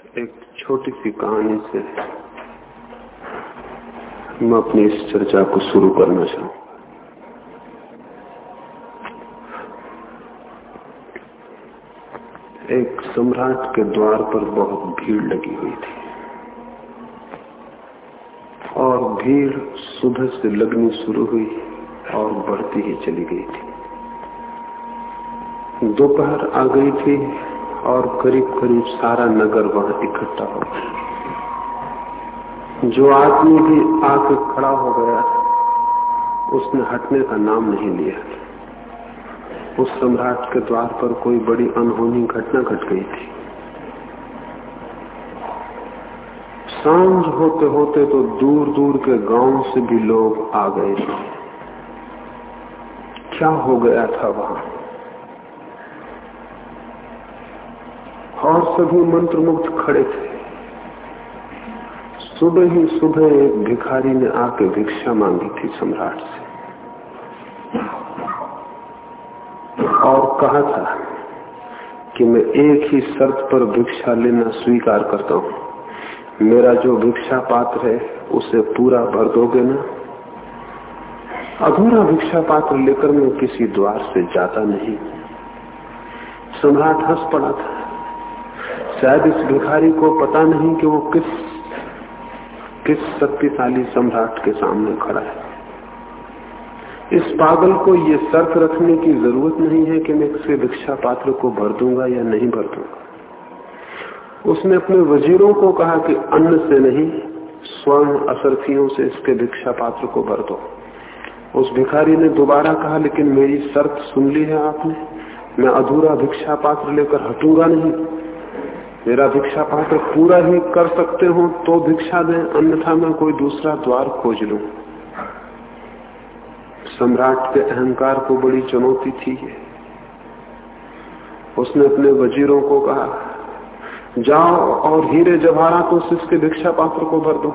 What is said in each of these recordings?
एक छोटी सी कहानी से मैं अपनी इस चर्चा को शुरू करना चाहूँ। एक सम्राट के द्वार पर बहुत भीड़ लगी हुई थी और भीड़ सुबह से लगनी शुरू हुई और बढ़ती ही चली गई थी। दोपहर आ गई थी और करीब करीब सारा नगर वहाँ इकट्ठा हो गया। जो आदमी भी आके खड़ा हो गया, उसने हटने का नाम नहीं लिया। उस सम्राट के द्वार पर कोई बड़ी अनहोनी घटना घट गई थी। साँझ होते होते तो दूर दूर के गाँव से भी लोग आ गए। थे क्या हो गया था वहाँ? सभी मंत्रमुग्ध खड़े थे। सुबह ही सुबह एक भिखारी ने आके भिक्षा मांगी थी सम्राट से। और कहा था कि मैं एक ही शर्त पर भिक्षा लेना स्वीकार करता हूँ। मेरा जो भिक्षा पात्र है, उसे पूरा भर दोगे ना? अधूरा भिक्षा पात्र लेकर मैं किसी द्वार से जाता नहीं। सम्राट हंस पड़ा था। शायद इस भिखारी को पता नहीं कि वो किस किस शक्तिशाली सम्राट के सामने खड़ा है। इस पागल को ये शर्त रखने की ज़रूरत नहीं है कि मैं इसके भिक्षा पात्र को भर दूँगा या नहीं भर दूँगा। उसने अपने वजीरों को कहा कि अन्न से नहीं स्वर्ण असरफियों से इसके भिक्षा पात्र को भर दो। उस भिखारी ने दोबारा कहा, लेकिन मेरी शर्त सुन ली है आपने, मैं अधूरा भिक्षा पात्र लेकर हटूँगा नहीं। मेरा भिक्षा पात्र पूरा ही कर सकते हो तो भिक्षा दें, अन्यथा मैं कोई दूसरा द्वार खोज लू। सम्राट के अहंकार को बड़ी चुनौती थी उसने अपने वजीरों को कहा, जाओ और हीरे जवाहरात उस इसके भिक्षा पात्र को भर दो।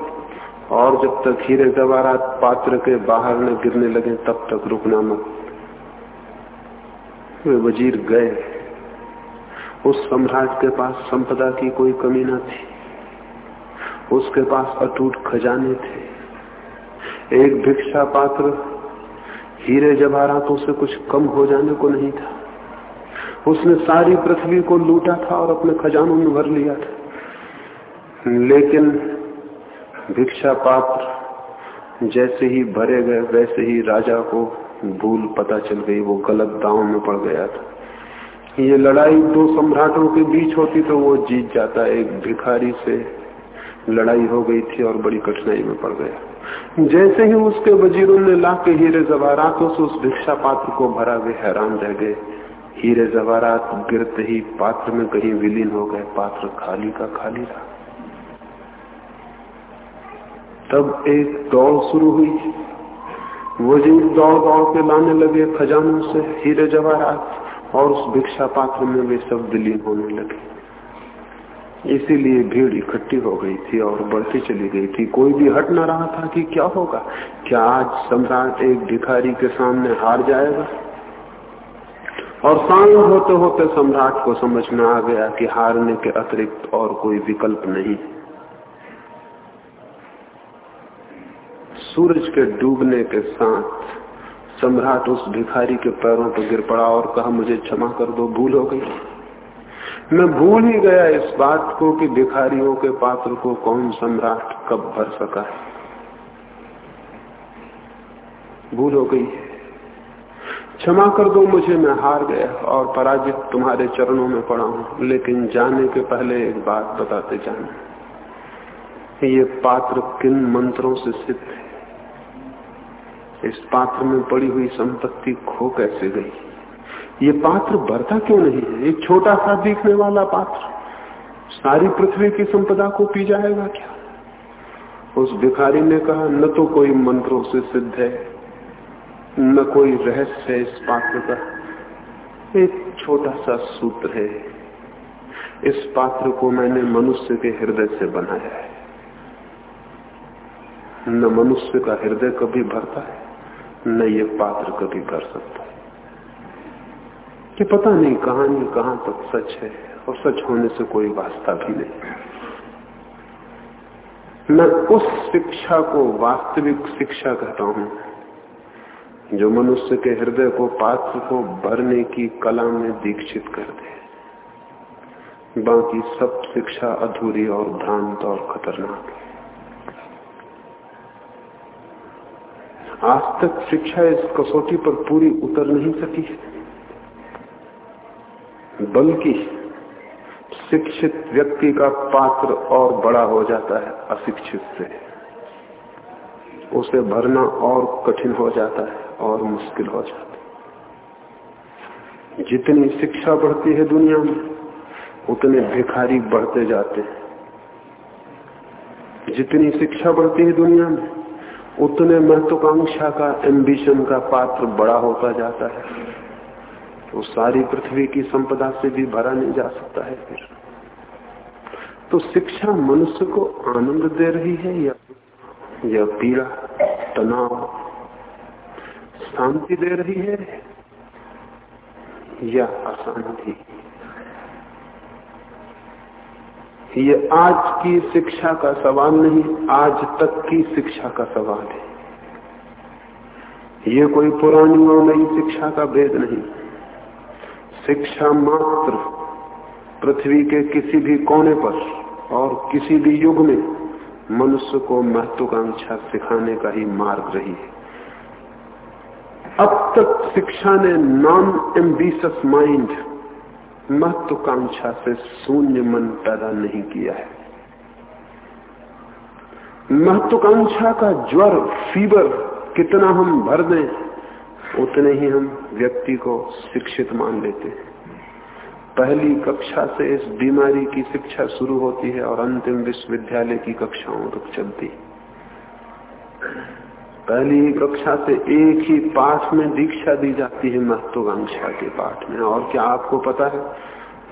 और जब तक हीरे जवाहरात पात्र के बाहर न गिरने लगे, तब तक रुकना मत। वे वज़ीर गए। उस सम्राट के पास संपदा की कोई कमी न थी। उसके पास अटूट खजाने थे। एक भिक्षा पात्र हीरे जवाहरातों से कुछ कम हो जाने को नहीं था। उसने सारी पृथ्वी को लूटा था और अपने खजानों में भर लिया था। लेकिन भिक्षा पात्र जैसे ही भरे गए, वैसे ही राजा को भूल पता चल गई, वो गलत दाव में पड़ गया था। ये लड़ाई दो सम्राटों के बीच होती तो वो जीत जाता एक भिखारी से। लड़ाई हो गई थी और बड़ी कठिनाई में पड़ गया। जैसे ही उसके वजीरों ने ला के हीरे जवारातों से उस भिक्षा पात्र को भरा, वे हैरान रह गए। हीरे जवारात गिरते ही पात्र में कहीं विलीन हो गए। पात्र खाली का खाली रहा। तब एक दौड़ शुरू हुई। वज़ीर दौड़ दौड़ के लाने लगे खजानों से हीरे जवाहरात और उस भिक्षा पात्र में वे सब विलीन होने लगे। इसीलिए भीड़ इकट्ठी हो गई थी और बढ़ती चली गई थी। कोई भी हट ना रहा था कि क्या होगा? क्या आज सम्राट एक भिखारी के सामने हार जाएगा? और सांग होते होते सम्राट को समझ में आ गया कि हारने के अतिरिक्त और कोई विकल्प नहीं। सूरज के डूबने के साथ सम्राट उस भिखारी के पैरों पर गिर पड़ा और कहा, मुझे क्षमा कर दो, भूल हो गई। मैं भूल ही गया इस बात को कि भिखारियों के पात्र को कौन सम्राट कब भर सका है। भूल हो गई क्षमा कर दो, मुझे मैं हार गया और पराजित तुम्हारे चरणों में पड़ा हूँ। लेकिन जाने के पहले एक बात बताते जाना ये पात्र किन मंत्रों से सिद्ध है? इस पात्र में पड़ी हुई संपत्ति खो कैसे गई? ये पात्र भरता क्यों नहीं है? एक छोटा सा दिखने वाला पात्र। सारी पृथ्वी की संपदा को पी जाएगा क्या? उस भिखारी ने कहा, न तो कोई मंत्रों से सिद्ध है, न कोई रहस्य है इस पात्र का। एक छोटा सा सूत्र है। इस पात्र को मैंने मनुष्य के हृदय से बनाया है। न मनुष्य का हृदय कभी भरता है न ये पात्र कभी कर सकता कि पता नहीं कहानी कहाँ तक सच है, और सच होने से कोई वास्ता भी नहीं। मैं उस शिक्षा को वास्तविक शिक्षा कहता हूँ, जो मनुष्य के हृदय को पात्र को भरने की कला में दीक्षित कर दे। बाकी सब शिक्षा अधूरी और भ्रांत और खतरनाक है। आज तक शिक्षा इस कसौटी पर पूरी उतर नहीं सकी। बल्कि शिक्षित व्यक्ति का पात्र और बड़ा हो जाता है अशिक्षित से। उसे भरना और कठिन हो जाता है और मुश्किल हो जाता है। जितनी शिक्षा बढ़ती है दुनिया में, उतने भिखारी बढ़ते जाते हैं। जितनी शिक्षा बढ़ती है दुनिया में उतने महत्वाकांक्षा का एम्बिशन का पात्र बड़ा होता जाता है। तो सारी पृथ्वी की संपदा से भी भरा नहीं जा सकता है फिर। तो शिक्षा मनुष्य को आनंद दे रही है या या पीड़ा, तनाव, शांति दे रही है या अशांति? ये आज की शिक्षा का सवाल नहीं, आज तक की शिक्षा का सवाल है। ये कोई पुरानी और नई शिक्षा का भेद नहीं। शिक्षा मात्र पृथ्वी के किसी भी कोने पर और किसी भी युग में मनुष्य को महत्वाकांक्षा सिखाने का ही मार्ग रही है। अब तक शिक्षा ने नॉन एम्बिशस माइंड महत्वाकांक्षा से शून्य मन पैदा नहीं किया है। महत्वाकांक्षा का ज्वर फीवर कितना हम भर दें, उतने ही हम व्यक्ति को शिक्षित मान लेते हैं। पहली कक्षा से इस बीमारी की शिक्षा शुरू होती है और अंतिम विश्वविद्यालय की कक्षाओं तक चलती पहली ही कक्षा से एक ही पाठ में दीक्षा दी जाती है महत्वाकांक्षा के पाठ में। और क्या आपको पता है?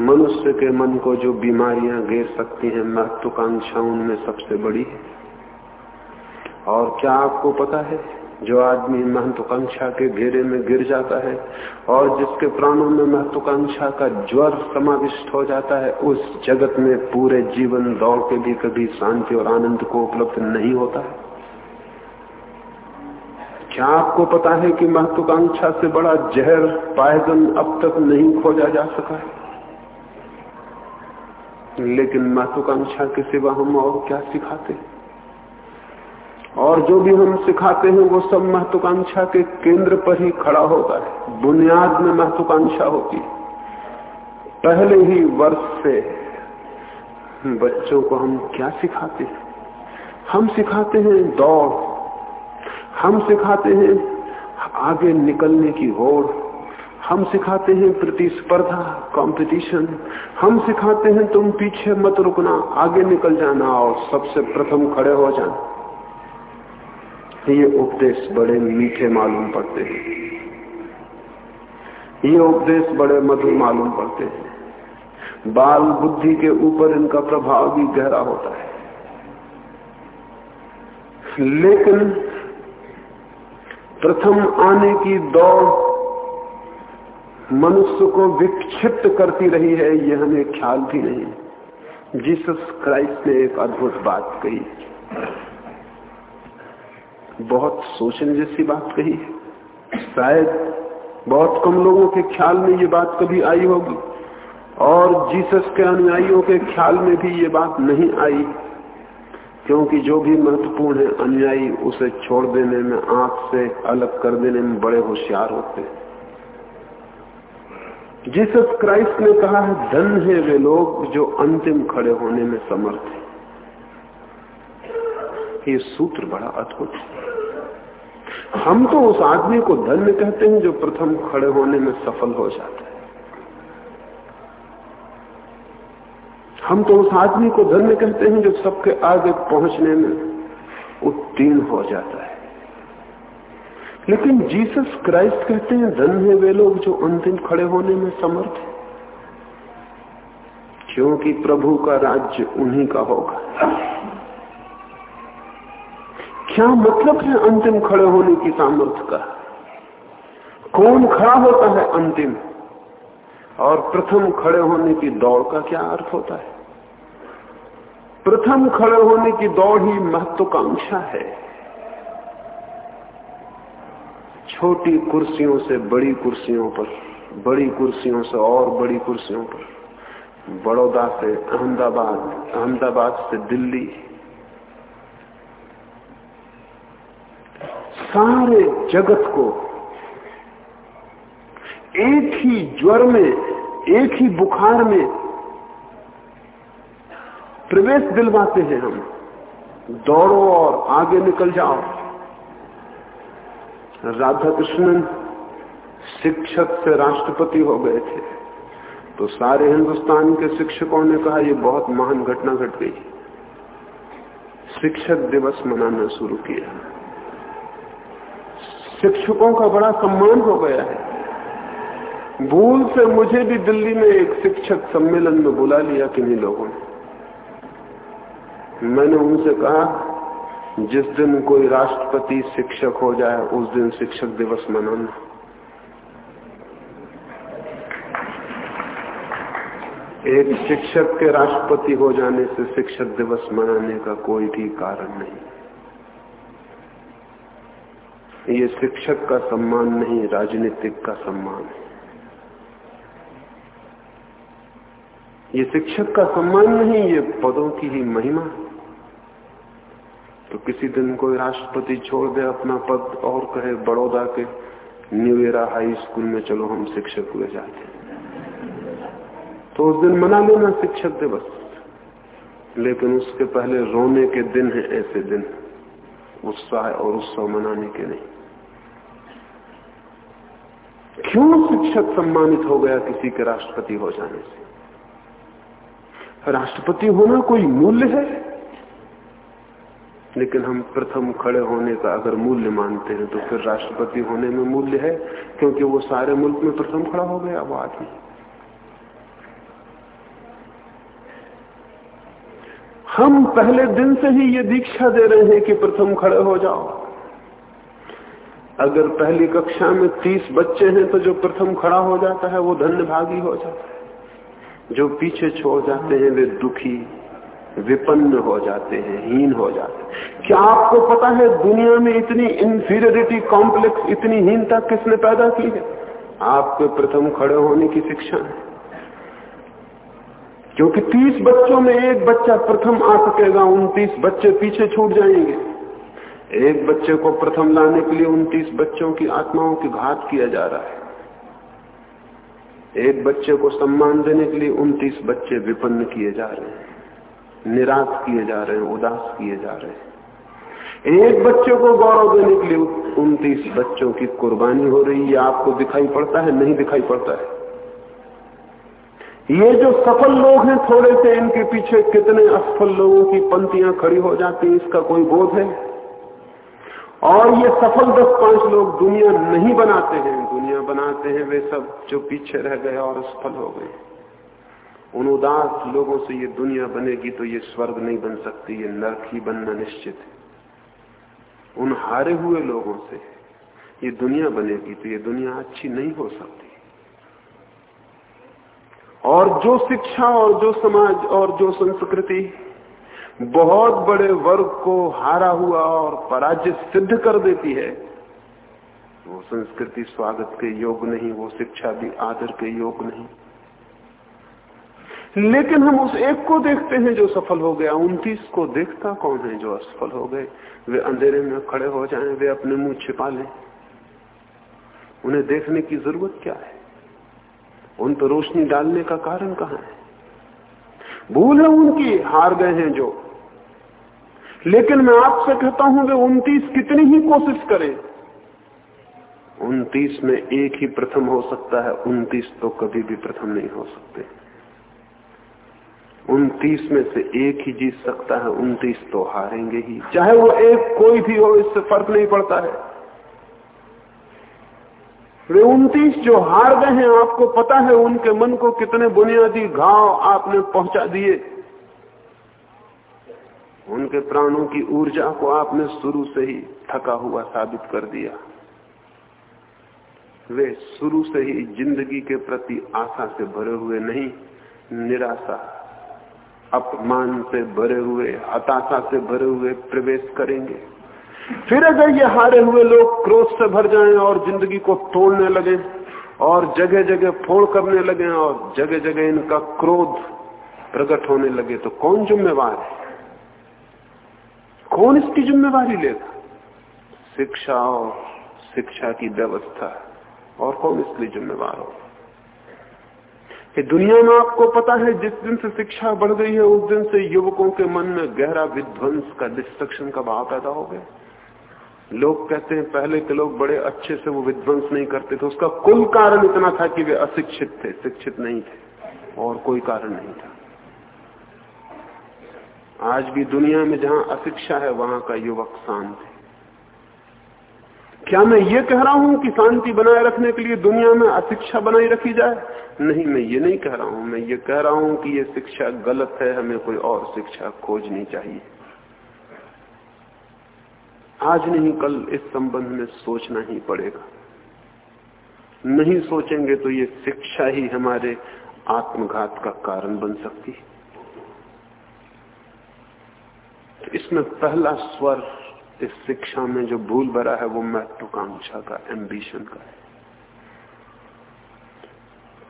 मनुष्य के मन को जो बीमारियाँ घेर सकती हैं, महत्वाकांक्षा उनमें सबसे बड़ी है। और क्या आपको पता है? जो आदमी महत्वाकांक्षा के घेरे में गिर जाता है और जिसके प्राणों में महत्वाकांक्षा का ज्वर समाविष्ट हो जाता है, उस जगत में पूरे जीवन दौड़ के भी कभी शांति और आनंद को उपलब्ध नहीं होता है। क्या आपको पता है कि महत्वाकांक्षा से बड़ा जहर पायजन अब तक नहीं खोजा जा सका है? लेकिन महत्वाकांक्षा के सिवा हम और क्या सिखाते और जो भी हम सिखाते हैं, वो सब महत्वाकांक्षा के केंद्र पर ही खड़ा होता है। बुनियाद में महत्वाकांक्षा होती है। पहले ही वर्ष से बच्चों को हम क्या सिखाते हैं? हम सिखाते हैं दौड़। हम सिखाते हैं आगे निकलने की होड़ हम सिखाते हैं प्रतिस्पर्धा कंपटीशन हम सिखाते हैं तुम पीछे मत रुकना, आगे निकल जाना और सबसे प्रथम खड़े हो जाना। ये उपदेश बड़े मीठे मालूम पड़ते हैं। ये उपदेश बड़े मधुर मालूम पड़ते हैं। बाल बुद्धि के ऊपर इनका प्रभाव भी गहरा होता है। लेकिन प्रथम आने की दौड़ मनुष्य को विक्षिप्त करती रही है, यह हमें ख्याल भी नहीं। जीसस क्राइस्ट ने एक अद्भुत बात कही। बहुत सोचने जैसी बात कही। शायद बहुत कम लोगों के ख्याल में ये बात कभी आई होगी, और जीसस के अनुयायियों के ख्याल में भी ये बात नहीं आई। क्योंकि जो भी महत्वपूर्ण है अनुयायी उसे छोड़ देने में, आँख से अलग कर देने में बड़े होशियार होते हैं। जीसस क्राइस्ट ने कहा है, धन है वे लोग जो अंतिम खड़े होने में समर्थ है। ये सूत्र बड़ा अद्भुत हम तो उस आदमी को धन्य कहते हैं जो प्रथम खड़े होने में सफल हो जाता है। हम तो उस आदमी को धन्य कहते हैं जो सबके आगे पहुँचने में उत्तीर्ण हो जाता है। लेकिन जीसस क्राइस्ट कहते हैं, धन है वे लोग जो अंतिम खड़े होने में समर्थ है। क्योंकि प्रभु का राज्य उन्हीं का होगा। क्या मतलब है अंतिम खड़े होने की सामर्थ्य का? कौन खड़ा होता है अंतिम? और प्रथम खड़े होने की दौड़ का क्या अर्थ होता है? प्रथम खड़े होने की दौड़ ही महत्वाकांक्षा है। छोटी कुर्सियों से बड़ी कुर्सियों पर, बड़ी कुर्सियों से और बड़ी कुर्सियों पर। बड़ौदा से अहमदाबाद अहमदाबाद से दिल्ली। सारे जगत को एक ही ज्वर में, एक ही बुखार में प्रवेश दिलवाते हैं हम। दौड़ो और आगे निकल जाओ। राधा कृष्णन शिक्षक से राष्ट्रपति हो गए थे। तो सारे हिंदुस्तान के शिक्षकों ने कहा यह बहुत महान घटना घट गई। शिक्षक दिवस मनाना शुरू किया। शिक्षकों का बड़ा सम्मान हो गया है। भूल से मुझे भी दिल्ली में एक शिक्षक सम्मेलन में बुला लिया किन्हीं लोगों ने। मैंने उनसे कहा, जिस दिन कोई राष्ट्रपति शिक्षक हो जाए, उस दिन शिक्षक दिवस मनाना। एक शिक्षक के राष्ट्रपति हो जाने से शिक्षक दिवस मनाने का कोई भी कारण नहीं। ये शिक्षक का सम्मान नहीं, राजनीतिक का सम्मान। है ये शिक्षक का सम्मान नहीं, ये पदों की ही महिमा। तो किसी दिन कोई राष्ट्रपति छोड़ दे अपना पद और कहे, बड़ौदा के न्यू एरा हाई स्कूल में चलो, हम शिक्षक हुए जाते तो उस दिन मना लेना, शिक्षक दिवस लेकिन उसके पहले रोने के दिन है ऐसे दिन, उत्साह और उत्सव मनाने के नहीं। क्यों शिक्षक सम्मानित हो गया किसी के राष्ट्रपति हो जाने से? राष्ट्रपति होना कोई मूल्य है? लेकिन हम प्रथम खड़े होने का अगर मूल्य मानते हैं तो फिर राष्ट्रपति होने में मूल्य है, क्योंकि वो सारे मुल्क में प्रथम खड़ा हो गया, वो आदमी। हम पहले दिन से ही ये दीक्षा दे रहे हैं कि प्रथम खड़े हो जाओ। अगर पहली कक्षा में तीस बच्चे हैं तो जो प्रथम खड़ा हो जाता है, वो धन्य भागी हो जाता है। जो पीछे छोड़ जाते हैं, वे दुखी। विपन्न हो जाते हैं, हीन हो जाते हैं। क्या आपको पता है दुनिया में इतनी इंफीरियरिटी कॉम्प्लेक्स इतनी हीनता किसने पैदा की है? आपके प्रथम खड़े होने की शिक्षा है। क्योंकि तीस बच्चों में एक बच्चा प्रथम आ सकेगा उनतीस बच्चे पीछे छूट जाएँगे। एक बच्चे को प्रथम लाने के लिए उनतीस बच्चों की आत्माओं की घात किया जा रहा है। एक बच्चे को सम्मान देने के लिए उनतीस बच्चे विपन्न किए जा रहे हैं। निराश किए जा रहे हैं, उदास किए जा रहे हैं। एक बच्चे को गौरव देने के लिए उनतीस बच्चों की कुर्बानी हो रही है, आपको दिखाई पड़ता है, नहीं दिखाई पड़ता है? ये जो सफल लोग हैं, थोड़े से इनके पीछे कितने असफल लोगों की पंक्तियाँ खड़ी हो जाती हैं, इसका कोई बोध है? और ये सफल दस पाँच लोग दुनिया नहीं बनाते हैं, दुनिया बनाते हैं वे सब जो पीछे रह गए और असफल हो गए। उन उदास लोगों से ये दुनिया बनेगी तो ये स्वर्ग नहीं बन सकती, ये नरक ही बनना निश्चित है। उन हारे हुए लोगों से ये दुनिया बनेगी तो ये दुनिया अच्छी नहीं हो सकती। और जो शिक्षा, और जो समाज, और जो संस्कृति बहुत बड़े वर्ग को हारा हुआ और पराजय सिद्ध कर देती है, वो संस्कृति स्वागत के योग नहीं, वो शिक्षा भी आदर के योग नहीं। लेकिन हम उस एक को देखते हैं जो सफल हो गया, उनतीस को देखता कौन है जो असफल हो गए? वे अंधेरे में खड़े हो जाएँ, वे अपने मुँह छिपा लें। उन्हें देखने की ज़रूरत क्या है? उन पर रोशनी डालने का कारण कहाँ है? भूल है उनकी, हार गए हैं जो। लेकिन मैं आपसे कहता हूँ, वे उनतीस कितनी ही कोशिश करें। उनतीस में एक ही प्रथम हो सकता है, उनतीस तो कभी भी प्रथम नहीं हो सकते। उनतीस में से एक ही जीत सकता है उनतीस तो हारेंगे ही। चाहे वो एक कोई भी हो इससे फ़र्क नहीं पड़ता है। वे उनतीस जो हार गए हैं आपको पता है उनके मन को कितने बुनियादी घाव आपने पहुँचा दिए। उनके प्राणों की ऊर्जा को आपने शुरू से ही थका हुआ साबित कर दिया। वे शुरू से ही ज़िंदगी के प्रति आशा से भरे हुए नहीं निराशा अपमान से भरे हुए, हताशा से भरे हुए प्रवेश करेंगे। फिर अगर ये हारे हुए लोग क्रोध से भर जाएँ और ज़िंदगी को तोड़ने लगे और जगह जगह फोड़ करने लगे और जगह जगह इनका क्रोध प्रकट होने लगे तो कौन जिम्मेवार है? कौन इसकी जिम्मेवारी लेगा? शिक्षा और शिक्षा की व्यवस्था। और कौन इसके जिम्मेवार हो कि दुनिया में आपको पता है, जिस दिन से शिक्षा बढ़ गई है, उस दिन से युवकों के मन में गहरा विध्वंस का डिस्ट्रक्शन का भाव पैदा हो गया। लोग कहते हैं, पहले के लोग बड़े अच्छे से वो विध्वंस नहीं करते थे। उसका कुल कारण इतना था कि वे अशिक्षित थे, शिक्षित नहीं थे, और कोई कारण नहीं था। आज भी दुनिया में जहाँ अशिक्षा है, वहाँ का युवक शांत है। क्या मैं ये कह रहा हूँ कि शांति बनाए रखने के लिए दुनिया में अशिक्षा बनाई रखी जाए? नहीं, मैं ये नहीं कह रहा हूँ। मैं ये कह रहा हूँ कि ये शिक्षा गलत है, हमें कोई और शिक्षा खोजनी चाहिए। आज नहीं, कल इस संबंध में सोचना ही पड़ेगा। नहीं सोचेंगे तो ये शिक्षा ही हमारे आत्मघात का कारण बन सकती है। तो इसमें पहला स्वर इस शिक्षा में जो भूल भरा है वो महत्वाकांक्षा का एम्बिशन का है।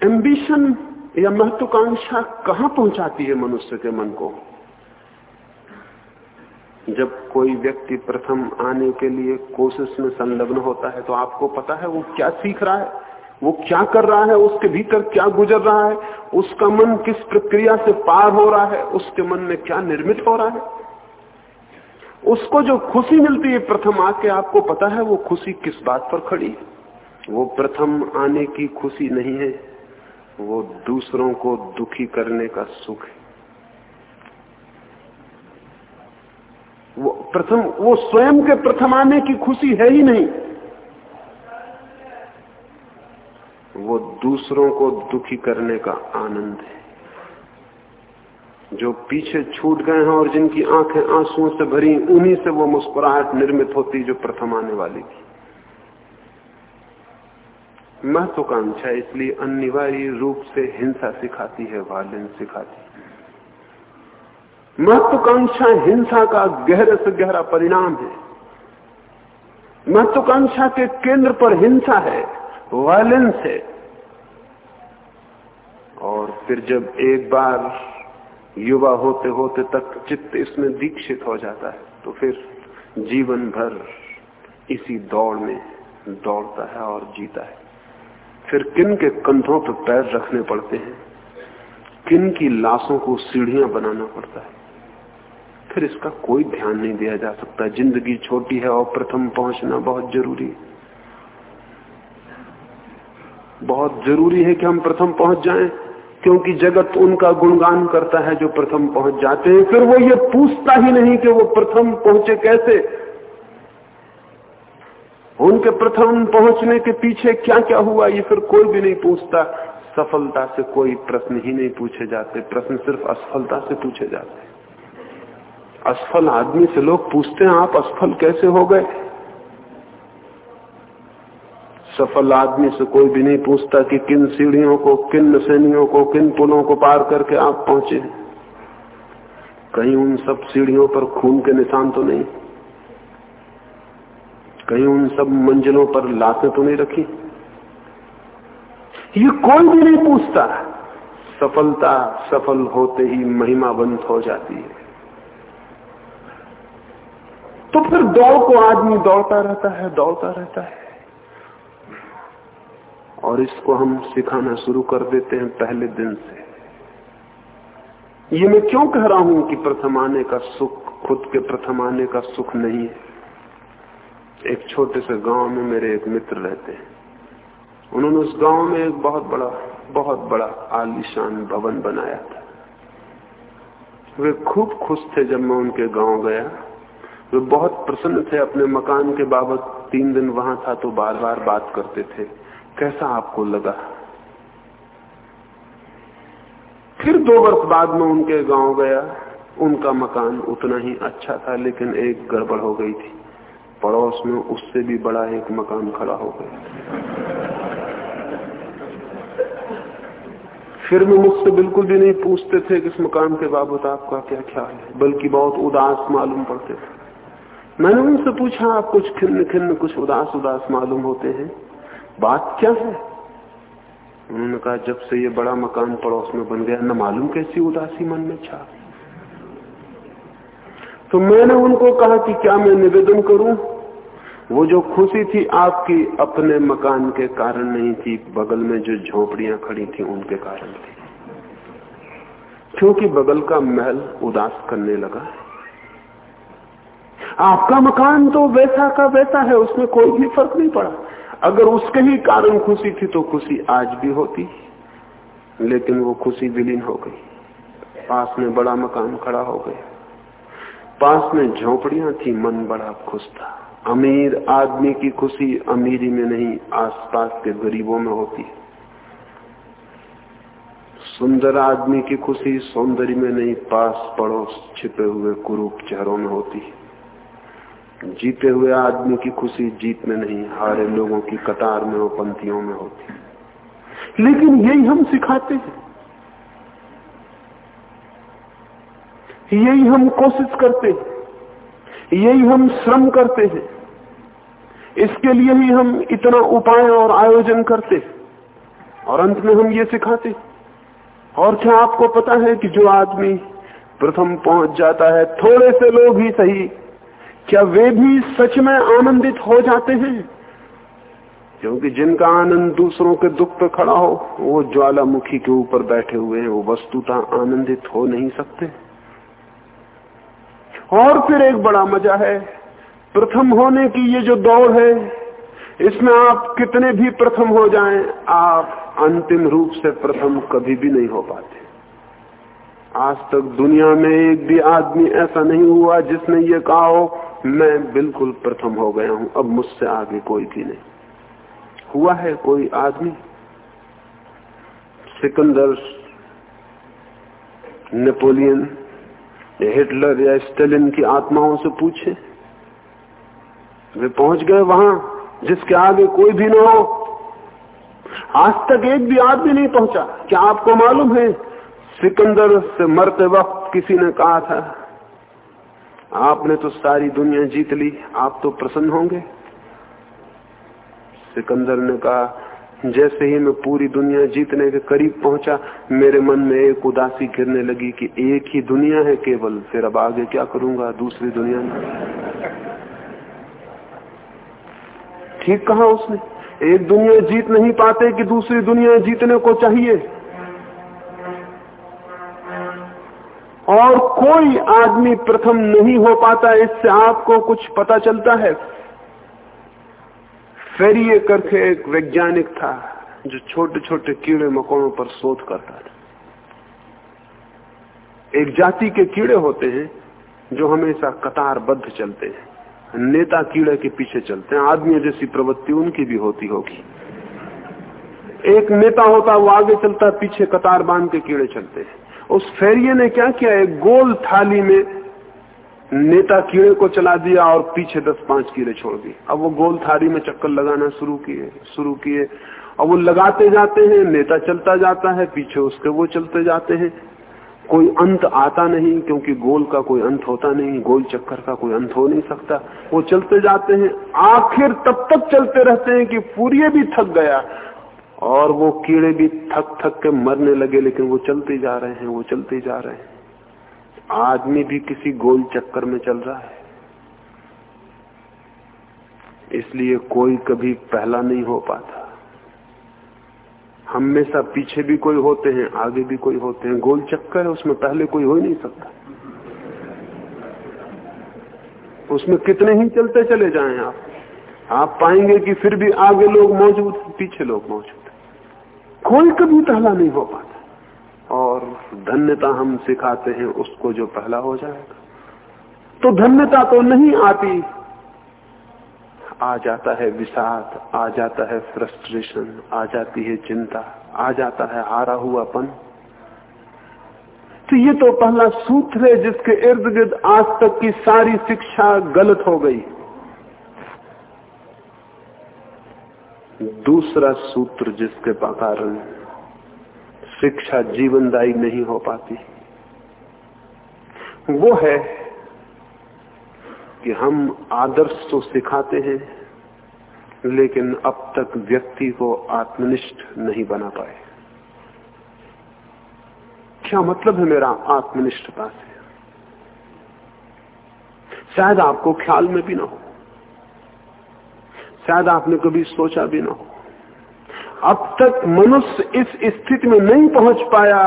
एम्बिशन या महत्वाकांक्षा कहाँ पहुंचाती है मनुष्य के मन को? जब कोई व्यक्ति प्रथम आने के लिए कोशिश में संलग्न होता है तो आपको पता है वो क्या सीख रहा है, वो क्या कर रहा है, उसके भीतर क्या गुजर रहा है, उसका मन किस प्रक्रिया से पार हो रहा है, उसके मन में क्या निर्मित हो रहा है। उसको जो खुशी मिलती है प्रथम आके आपको पता है वो खुशी किस बात पर खड़ी वो प्रथम आने की खुशी नहीं है, वो दूसरों को दुखी करने का सुख है। वो प्रथम, वो स्वयं के प्रथम आने की खुशी है ही नहीं। वो दूसरों को दुखी करने का आनंद है। जो पीछे छूट गए हैं और जिनकी आँखें आंसुओं से भरी, उन्हीं से वो मुस्कुराहट निर्मित होती जो प्रथम आने वाली थी। महत्वाकांक्षा इसलिए अनिवार्य रूप से हिंसा सिखाती है वायलेंस सिखाती है। महत्वाकांक्षा हिंसा का गहरे से गहरा परिणाम है। महत्वाकांक्षा के केंद्र पर हिंसा है वायलेंस है। और फिर जब एक बार युवा होते होते तक चित्त इसमें दीक्षित हो जाता है। तो फिर जीवन भर इसी दौड़ में दौड़ता है और जीता है। फिर किन के कंधों पर पैर रखने पड़ते हैं? किन की लाशों को सीढ़ियाँ बनाना पड़ता है? फिर इसका कोई ध्यान नहीं दिया जा सकता। ज़िंदगी छोटी है और प्रथम पहुँचना बहुत ज़रूरी है। बहुत ज़रूरी है कि हम प्रथम पहुँच जाएँ। क्योंकि जगत उनका गुणगान करता है जो प्रथम पहुँच जाते हैं। फिर वो ये पूछता ही नहीं कि वो प्रथम पहुँचे कैसे? उनके प्रथम पहुँचने के पीछे क्या क्या हुआ, ये फिर कोई भी नहीं पूछता। सफलता से कोई प्रश्न ही नहीं पूछे जाते। प्रश्न सिर्फ़ असफलता से पूछे जाते असफल आदमी से लोग पूछते हैं, आप असफल कैसे हो गए? सफल आदमी से कोई भी नहीं पूछता कि किन सीढ़ियों को, किन नशेनियों को, किन पुलों को पार करके आप पहुँचे। कहीं उन सब सीढ़ियों पर खून के निशान तो नहीं। कहीं उन सब मंजिलों पर लाशें तो नहीं रखी। ये कोई भी नहीं पूछता। सफलता सफल होते ही महिमावंत हो जाती है। तो फिर दौड़ को आदमी दौड़ता रहता है, दौड़ता रहता है। और इसको हम सिखाना शुरू कर देते हैं पहले दिन से। ये मैं क्यों कह रहा हूँ कि प्रथम आने का सुख खुद के प्रथम आने का सुख नहीं है? एक छोटे से गाँव में मेरे एक मित्र रहते हैं। उन्होंने उस गाँव में एक बहुत बड़ा बहुत बड़ा आलिशान भवन बनाया था। वे खूब खुश थे जब मैं उनके गाँव गया। वे बहुत प्रसन्न थे। अपने मकान के बाबत तीन दिन वहाँ था तो बार बार बात करते थे। कैसा आपको लगा? फिर दो वर्ष बाद में उनके गाँव गया। उनका मकान उतना ही अच्छा था, लेकिन एक गड़बड़ हो गई थी। पड़ोस में उससे भी बड़ा एक मकान खड़ा हो गया। फिर भी मुझसे बिल्कुल भी नहीं पूछते थे कि इस मकान के बाबत आपका क्या ख्याल है, बल्कि बहुत उदास मालूम पड़ते थे। मैंने उनसे पूछा, आप कुछ खिन्न खिन्न कुछ उदास उदास मालूम होते हैं? बात क्या है? उन्होंने कहा, जब से ये बड़ा मकान पड़ोस में बन गया, न मालूम कैसी उदासी मन में छा। तो मैंने उनको कहा कि क्या मैं निवेदन करूँ? वो जो खुशी थी आपकी, अपने मकान के कारण नहीं थी, बगल में जो झोपड़ियाँ खड़ी थी, उनके कारण थी। क्योंकि बगल का महल उदास करने लगा आपका मकान तो वैसा का वैसा है, उसमें कोई भी फ़र्क नहीं पड़ा। अगर उसके ही कारण खुशी थी तो खुशी आज भी होती, लेकिन वो खुशी विलीन हो गई। पास में बड़ा मकान खड़ा हो गया। पास में झोपड़ियाँ थी, मन बड़ा खुश था। अमीर आदमी की खुशी अमीरी में नहीं, आसपास के गरीबों में होती। सुंदर आदमी की खुशी सौंदर्य में नहीं पास पड़ोस छिपे हुए कुरूप चेहरों में होती। जीते हुए आदमी की खुशी जीत में नहीं, हारे लोगों की कतार में और पंक्तियों में होती लेकिन यही हम सिखाते हैं। यही हम कोशिश करते हैं। यही हम श्रम करते हैं। इसके लिए ही हम इतना उपाय और आयोजन करते और अंत में हम ये सिखाते और क्या आपको पता है कि जो आदमी प्रथम पहुँच जाता है, थोड़े से लोग ही सही क्या वे भी सच में आनंदित हो जाते हैं? क्योंकि जिनका आनंद दूसरों के दुख पर खड़ा हो, वो ज्वालामुखी के ऊपर बैठे हुए हैं, वो वस्तुता आनंदित हो नहीं सकते। और फिर एक बड़ा मज़ा है, प्रथम होने की ये जो दौड़ है, इसमें आप कितने भी प्रथम हो जाएँ, आप अंतिम रूप से प्रथम कभी भी नहीं हो पाते। आज तक दुनिया में एक भी आदमी ऐसा नहीं हुआ जिसने ये कहा हो, मैं बिल्कुल प्रथम हो गया हूँ। अब मुझसे आगे कोई भी नहीं। हुआ है कोई आदमी? सिकंदर, नेपोलियन, हिटलर या स्टेलिन की आत्माओं से पूछे। वे पहुँच गए वहाँ, जिसके आगे कोई भी ना हो। आज तक एक भी आदमी नहीं पहुँचा। क्या आपको मालूम है सिकंदर से मरते वक्त किसी ने कहा था, आपने तो सारी दुनिया जीत ली, आप तो प्रसन्न होंगे। सिकंदर ने कहा, जैसे ही मैं पूरी दुनिया जीतने के करीब पहुँचा, मेरे मन में एक उदासी गिरने लगी कि एक ही दुनिया है केवल, फिर अब आगे क्या करूँगा दूसरी दुनिया में? ठीक कहा उसने, एक दुनिया जीत नहीं पाते कि दूसरी दुनिया जीतने को चाहिए। और कोई आदमी प्रथम नहीं हो पाता, इससे आपको कुछ पता चलता है। फेरिए करके एक वैज्ञानिक था, जो छोटे छोटे कीड़े मकोड़ों पर शोध करता था। एक जाति के कीड़े होते हैं, जो हमेशा कतारबद्ध चलते हैं। नेता कीड़े के पीछे चलते हैं आदमी जैसी प्रवृत्ति उनकी भी होती होगी। एक नेता होता, वो आगे चलता, पीछे कतार बाँध के कीड़े चलते हैं। उस फेरिये ने क्या किया? एक गोल थाली में नेता कीड़े को चला दिया और पीछे दस पाँच कीड़े छोड़ दिए। अब वो गोल थाली में चक्कर लगाना शुरू किए शुरू किए। और वो लगाते जाते हैं, नेता चलता जाता है, पीछे उसके वो चलते जाते हैं। कोई अंत आता नहीं, क्योंकि गोल का कोई अंत होता नहीं, गोल चक्कर का कोई अंत हो नहीं सकता। वो चलते जाते हैं। आखिर तब तक चलते रहते हैं कि पूरी भी थक गया। और वो कीड़े भी थक थक के मरने लगे, लेकिन वो चलते जा रहे हैं, वो चलते जा रहे हैं। आदमी भी किसी गोल चक्कर में चल रहा है। इसलिए कोई कभी पहला नहीं हो पाता। हमेशा पीछे भी कोई होते हैं, आगे भी कोई होते हैं। गोल चक्कर है, उसमें पहले कोई हो ही नहीं सकता। उसमें कितने ही चलते चले जाएँ आप। आप पाएँगे कि फिर भी आगे लोग मौजूद पीछे लोग मौजूद कोई कभी पहला नहीं हो पाता। और धन्यता हम सिखाते हैं, उसको जो पहला हो जाएगा। तो धन्यता तो नहीं आती। आ जाता है विषाद, आ जाता है फ्रस्ट्रेशन आ जाती है चिंता, आ जाता है हारा हुआपन। तो ये तो पहला सूत्र है जिसके इर्द गिर्द आज तक की सारी शिक्षा गलत हो गई। दूसरा सूत्र जिसके कारण शिक्षा जीवनदायी नहीं हो पाती, वो है कि हम आदर्श तो सिखाते हैं, लेकिन अब तक व्यक्ति को आत्मनिष्ठ नहीं बना पाए। क्या मतलब है मेरा आत्मनिष्ठता से? शायद आपको ख्याल में भी ना हो, शायद आपने कभी सोचा भी ना हो अब तक मनुष्य इस स्थिति में नहीं पहुँच पाया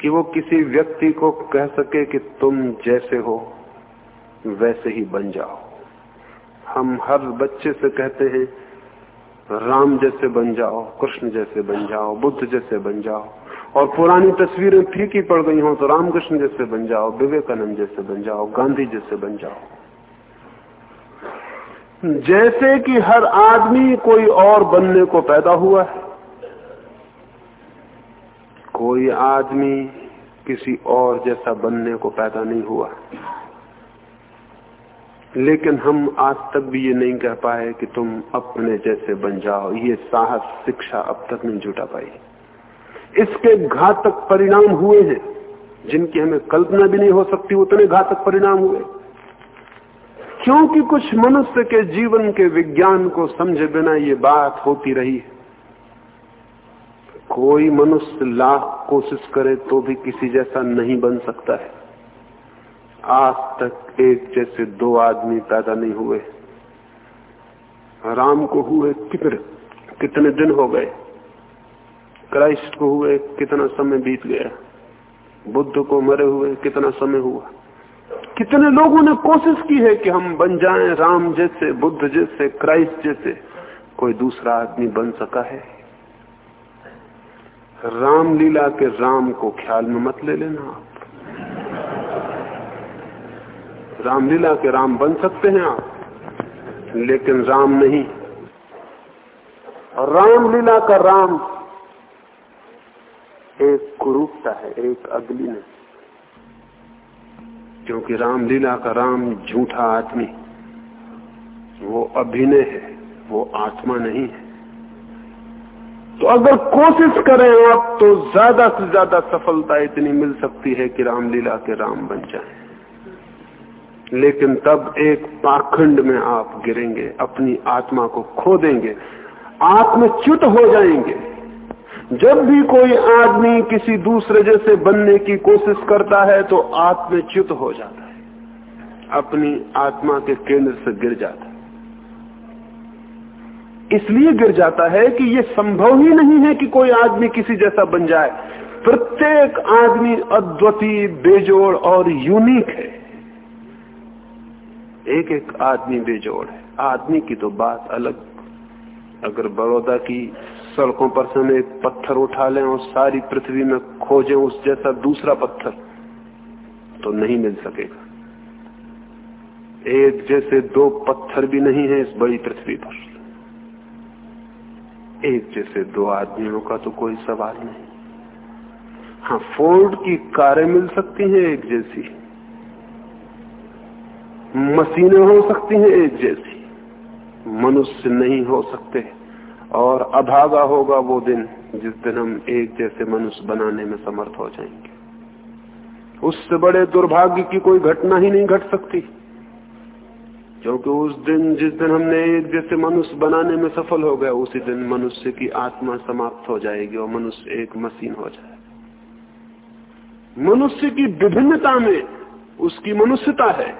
कि वो किसी व्यक्ति को कह सके कि तुम जैसे हो, वैसे ही बन जाओ। हम हर बच्चे से कहते हैं, राम जैसे बन जाओ, कृष्ण जैसे बन जाओ, बुद्ध जैसे बन जाओ। और पुरानी तस्वीरें फीकी पड़ गई हो तो रामकृष्ण जैसे बन जाओ, विवेकानंद जैसे बन जाओ, गांधी जैसे बन जाओ। जैसे कि हर आदमी कोई और बनने को पैदा हुआ है। कोई आदमी किसी और जैसा बनने को पैदा नहीं हुआ। लेकिन हम आज तक भी ये नहीं कह पाए कि तुम अपने जैसे बन जाओ। ये साहस, शिक्षा अब तक नहीं जुटा पाई। इसके घातक परिणाम हुए हैं। जिनकी हमें कल्पना भी नहीं हो सकती, उतने घातक परिणाम हुए। क्योंकि कुछ मनुष्य के जीवन के विज्ञान को समझे बिना ये बात होती रही है। कोई मनुष्य लाख कोशिश करे तो भी किसी जैसा नहीं बन सकता है। आज तक एक जैसे दो आदमी पैदा नहीं हुए। राम को हुए कितने कितने दिन हो गए? क्राइस्ट को हुए कितना समय बीत गया? बुद्ध को मरे हुए कितना समय हुआ? कितने लोगों ने कोशिश की है कि हम बन जाएँ राम जैसे, बुद्ध जैसे, क्राइस्ट जैसे। कोई दूसरा आदमी बन सका है? रामलीला के राम को ख्याल में मत ले लेना आप। रामलीला के राम बन सकते हैं आप, लेकिन राम नहीं। रामलीला का राम एक कुरूपता है, एक अगली नहीं क्योंकि रामलीला का राम झूठा आदमी वो अभिनय है, वो आत्मा नहीं है। तो अगर कोशिश करें आप तो ज़्यादा से ज़्यादा सफलता इतनी मिल सकती है कि रामलीला के राम बन जाए। लेकिन तब एक पाखंड में आप गिरेंगे, अपनी आत्मा को खो देंगे। आत्मच्युत हो जाएँगे। जब भी कोई आदमी किसी दूसरे जैसे बनने की कोशिश करता है तो आत्मच्युत हो जाता है। अपनी आत्मा के केंद्र से गिर जाता है। इसलिए गिर जाता है कि यह संभव ही नहीं है कि कोई आदमी किसी जैसा बन जाए। प्रत्येक आदमी अद्वितीय बेजोड़ और यूनिक है। एक एक आदमी बेजोड़ है। आदमी की तो बात अलग, अगर बड़ौदा की सड़कों पर से हम एक पत्थर उठा लें और सारी पृथ्वी में खोजें उस जैसा दूसरा पत्थर तो नहीं मिल सकेगा। एक जैसे दो पत्थर भी नहीं है इस बड़ी पृथ्वी पर। एक जैसे दो आदमियों का तो कोई सवाल नहीं। हाँ फोर्ड की कारें मिल सकती हैं एक जैसी। मशीनें हो सकती हैं एक जैसी। मनुष्य नहीं हो सकते। और अभागा होगा वो दिन जिस दिन हम एक जैसे मनुष्य बनाने में समर्थ हो जाएँगे। उससे बड़े दुर्भाग्य की कोई घटना ही नहीं घट सकती। क्योंकि उस दिन जिस दिन हमने एक जैसे मनुष्य बनाने में सफल हो गया, उसी दिन मनुष्य की आत्मा समाप्त हो जाएगी और मनुष्य एक मशीन हो जाए मनुष्य की विभिन्नता में उसकी मनुष्यता है।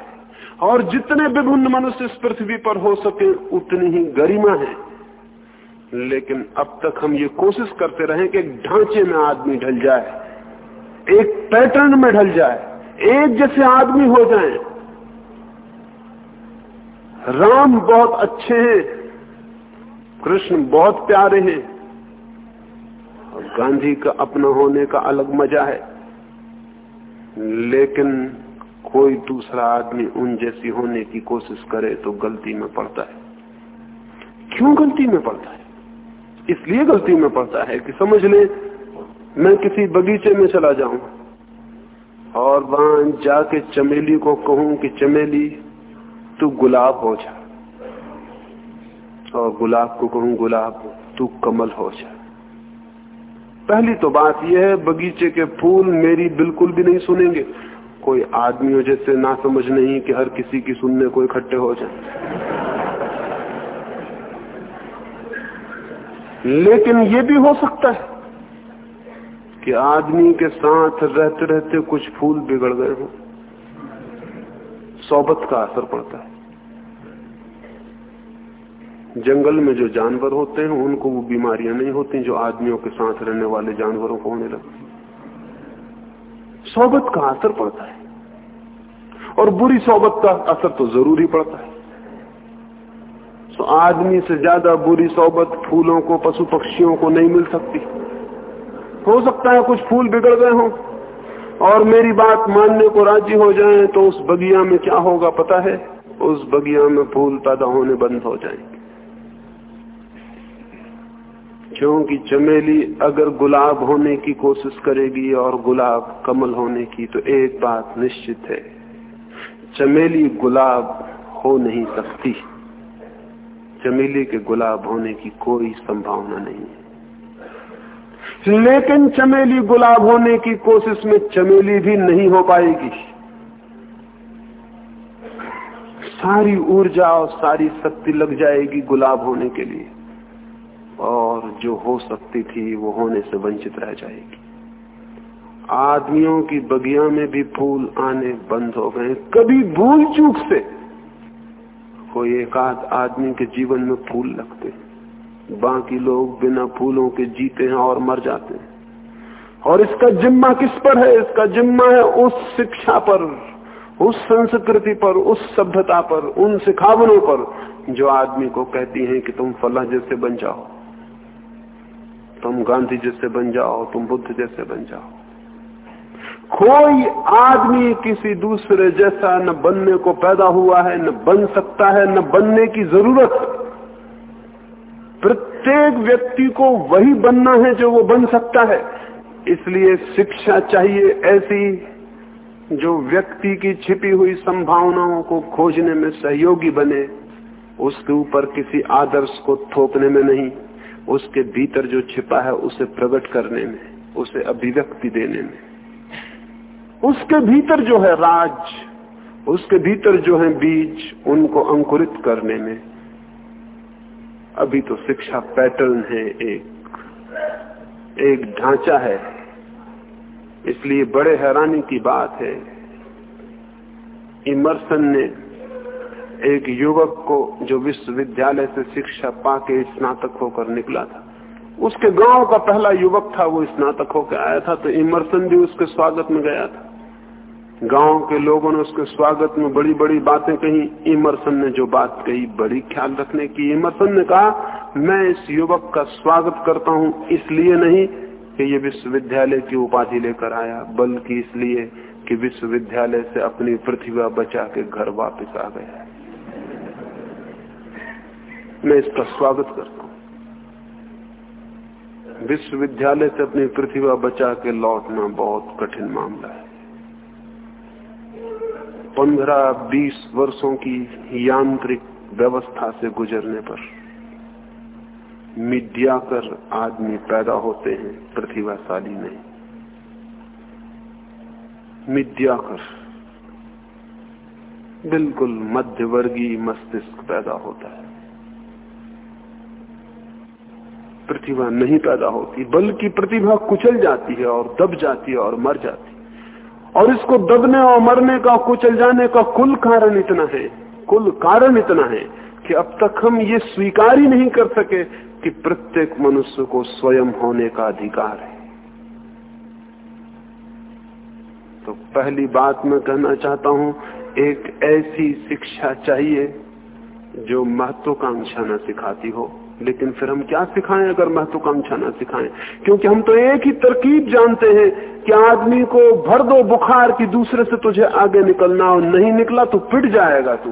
और जितने विभिन्न मनुष्य इस पृथ्वी पर हो सके, उतनी ही गरिमा है। लेकिन अब तक हम ये कोशिश करते रहे कि एक ढांचे में आदमी ढल जाए, एक पैटर्न में ढल जाए, एक जैसे आदमी हो जाए। राम बहुत अच्छे हैं, कृष्ण बहुत प्यारे हैं, और गांधी का अपना होने का अलग मज़ा है। लेकिन कोई दूसरा आदमी उन जैसी होने की कोशिश करे तो गलती में पड़ता है। क्यों गलती में पड़ता है? इसलिए गलती में पड़ता है कि समझ ले, मैं किसी बगीचे में चला जाऊँ और वहाँ जाके चमेली को कहूँ कि, चमेली, तू गुलाब हो जा। और गुलाब को कहूँ, गुलाब, तू कमल हो जा। पहली तो बात यह है, बगीचे के फूल मेरी बिल्कुल भी नहीं सुनेंगे। कोई आदमियों जैसे ना समझ नहीं कि हर किसी की सुनने को इकट्ठे हो जाए। लेकिन ये भी हो सकता है कि आदमी के साथ रहते रहते कुछ फूल बिगड़ गए हो। सोबत का असर पड़ता है। जंगल में जो जानवर होते हैं, उनको वो बीमारियाँ नहीं होती, जो आदमियों के साथ रहने वाले जानवरों को होने लगती सोबत का असर पड़ता है। और बुरी सोबत का असर तो ज़रूरी पड़ता है। तो आदमी से ज़्यादा बुरी सोबत फूलों को, पशु पक्षियों को नहीं मिल सकती। हो सकता है कुछ फूल बिगड़ गए हों और मेरी बात मानने को राज़ी हो जाए तो उस बगिया में क्या होगा पता है? उस बगिया में फूल पैदा होने बंद हो जाएँगे। क्योंकि चमेली अगर गुलाब होने की कोशिश करेगी और गुलाब कमल होने की तो एक बात निश्चित है, चमेली गुलाब हो नहीं सकती। चमेली के गुलाब होने की कोई संभावना नहीं है। लेकिन चमेली गुलाब होने की कोशिश में चमेली भी नहीं हो पाएगी। सारी ऊर्जा और सारी शक्ति लग जाएगी गुलाब होने के लिए। और जो हो सकती थी, वो होने से वंचित रह जाएगी। आदमियों की बगिया में भी फूल आने बंद हो गए। कभी भूल चूक से कोई एक आध आदमी के जीवन में फूल लगते बाकी लोग बिना फूलों के जीते हैं और मर जाते हैं। और इसका जिम्मा किस पर है? इसका जिम्मा है उस शिक्षा पर, उस संस्कृति पर, उस सभ्यता पर, उन सिखावनों पर, जो आदमी को कहती हैं कि तुम फला जैसे बन जाओ, तुम गांधी जैसे बन जाओ, तुम बुद्ध जैसे बन जाओ। कोई आदमी किसी दूसरे जैसा न बनने को पैदा हुआ है, न बन सकता है, न बनने की ज़रूरत। प्रत्येक व्यक्ति को वही बनना है जो वो बन सकता है। इसलिए शिक्षा चाहिए ऐसी जो व्यक्ति की छिपी हुई संभावनाओं को खोजने में सहयोगी बने, उसके ऊपर किसी आदर्श को थोपने में नहीं, उसके भीतर जो छिपा है उसे प्रकट करने में, उसे अभिव्यक्ति देने में। उसके भीतर जो है राज, उसके भीतर जो है बीज, उनको अंकुरित करने में। अभी तो शिक्षा पैटर्न है एक एक ढांचा है। इसलिए बड़े हैरानी की बात है। इमर्सन ने एक युवक को जो विश्वविद्यालय से शिक्षा पाके स्नातक होकर निकला था, उसके गाँव का पहला युवक था, वो स्नातक होकर आया था तो इमर्सन भी उसके स्वागत में गया था। गाँव के लोगों ने उसके स्वागत में बड़ी बड़ी बातें कही। इमरसन ने जो बात कही, बड़ी ख्याल रखने की। इमरसन ने कहा, मैं इस युवक का स्वागत करता हूँ, इसलिए नहीं कि ये विश्वविद्यालय की उपाधि लेकर आया, बल्कि इसलिए कि विश्वविद्यालय से अपनी प्रतिभा बचा के घर वापस आ गया मैं इसका स्वागत करता हूँ। विश्वविद्यालय से अपनी प्रतिभा बचा के लौटना बहुत कठिन मामला है। पंद्रह बीस वर्षों की यांत्रिक व्यवस्था से गुजरने पर मिडियाकर आदमी पैदा होते हैं, प्रतिभाशाली नहीं। मिडियाकर बिल्कुल मध्यवर्गीय मस्तिष्क पैदा होता है। प्रतिभा नहीं पैदा होती, बल्कि प्रतिभा कुचल जाती है और दब जाती है और मर जाती है। और इसको दबने और मरने का, कुचल जाने का कुल कारण इतना है। कुल कारण इतना है कि अब तक हम ये स्वीकार ही नहीं कर सके कि प्रत्येक मनुष्य को स्वयं होने का अधिकार है। तो पहली बात मैं कहना चाहता हूँ, एक ऐसी शिक्षा चाहिए जो महत्वाकांक्षा न सिखाती हो। लेकिन फिर हम क्या सिखाएँ अगर महत्वाकांक्षा ना सिखाएँ? क्योंकि हम तो एक ही तरकीब जानते हैं कि आदमी को भर दो बुखार की दूसरे से तुझे आगे निकलना और नहीं निकला तो पिट जाएगा तू।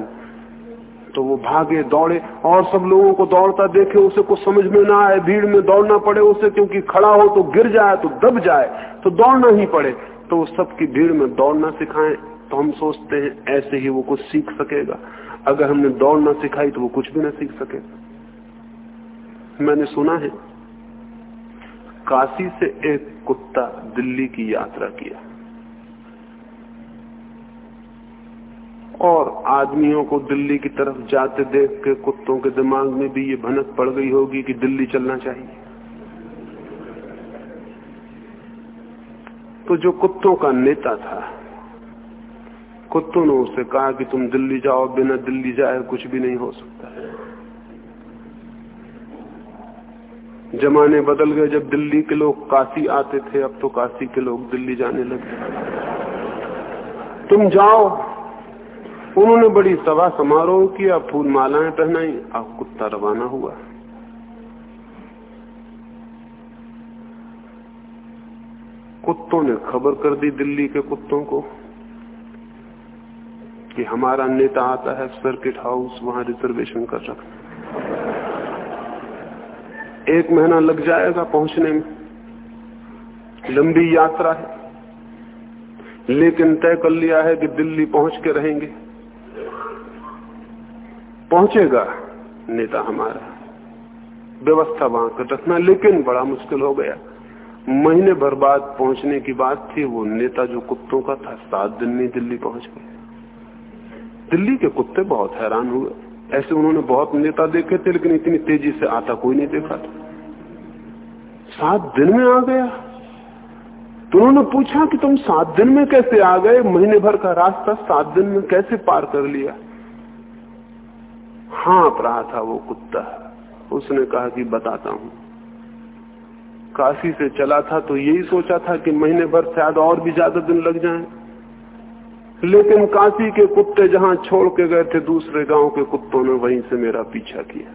तो वो भागे, दौड़े और सब लोगों को दौड़ता देखे, उसे कुछ समझ में ना आए, भीड़ में दौड़ना पड़े उसे क्योंकि खड़ा हो तो गिर जाए तो दब जाए तो दौड़ना ही पड़े। तो सबकी भीड़ में दौड़ना सिखाएँ तो हम सोचते हैं ऐसे ही वो कुछ सीख सकेगा। अगर हमने दौड़ना सिखाई तो वो कुछ भी ना सीख सकेगा मैंने सुना है, काशी से एक कुत्ता दिल्ली की यात्रा किया। और आदमियों को दिल्ली की तरफ़ जाते देख के कुत्तों के दिमाग में भी ये भनक पड़ गई होगी कि दिल्ली चलना चाहिए। तो जो कुत्तों का नेता था, कुत्तों ने उसे कहा कि तुम दिल्ली जाओ, बिना दिल्ली जाए कुछ भी नहीं हो सकता। जमाने बदल गए, जब दिल्ली के लोग काशी आते थे, अब तो काशी के लोग दिल्ली जाने लगे। तुम जाओ। उन्होंने बड़ी सभा समारोह किया फूल मालाएँ पहनाई, अब कुत्ता रवाना हुआ। कुत्तों ने खबर कर दी दिल्ली के कुत्तों को कि हमारा नेता आता है सर्किट हाउस वहाँ रिजर्वेशन कर रखना। एक महीना लग जाएगा पहुँचने में। लंबी यात्रा है। लेकिन तय कर लिया है कि दिल्ली पहुँच के रहेंगे। पहुंचेगा नेता हमारा। व्यवस्था वहाँ कर रखना, लेकिन बड़ा मुश्किल हो गया। महीने भर बाद पहुँचने की बात थी, वो नेता जो कुत्तों का था, सात दिन में दिल्ली पहुँच गए। दिल्ली के कुत्ते बहुत हैरान हुए। ऐसे उन्होंने बहुत नेता देखे थे, लेकिन इतनी तेज़ी से आता कोई नहीं देखा था। सात दिन में आ गया। तो उन्होंने पूछा कि तुम सात दिन में कैसे आ गए? महीने भर का रास्ता सात दिन में कैसे पार कर लिया? हाँप रहा था वो कुत्ता। उसने कहा कि बताता हूँ। काशी से चला था तो यही सोचा था कि महीने भर शायद और भी ज़्यादा दिन लग जाएँ। लेकिन काशी के कुत्ते जहाँ छोड़ के गए थे, दूसरे गाँव के कुत्तों ने वहीं से मेरा पीछा किया।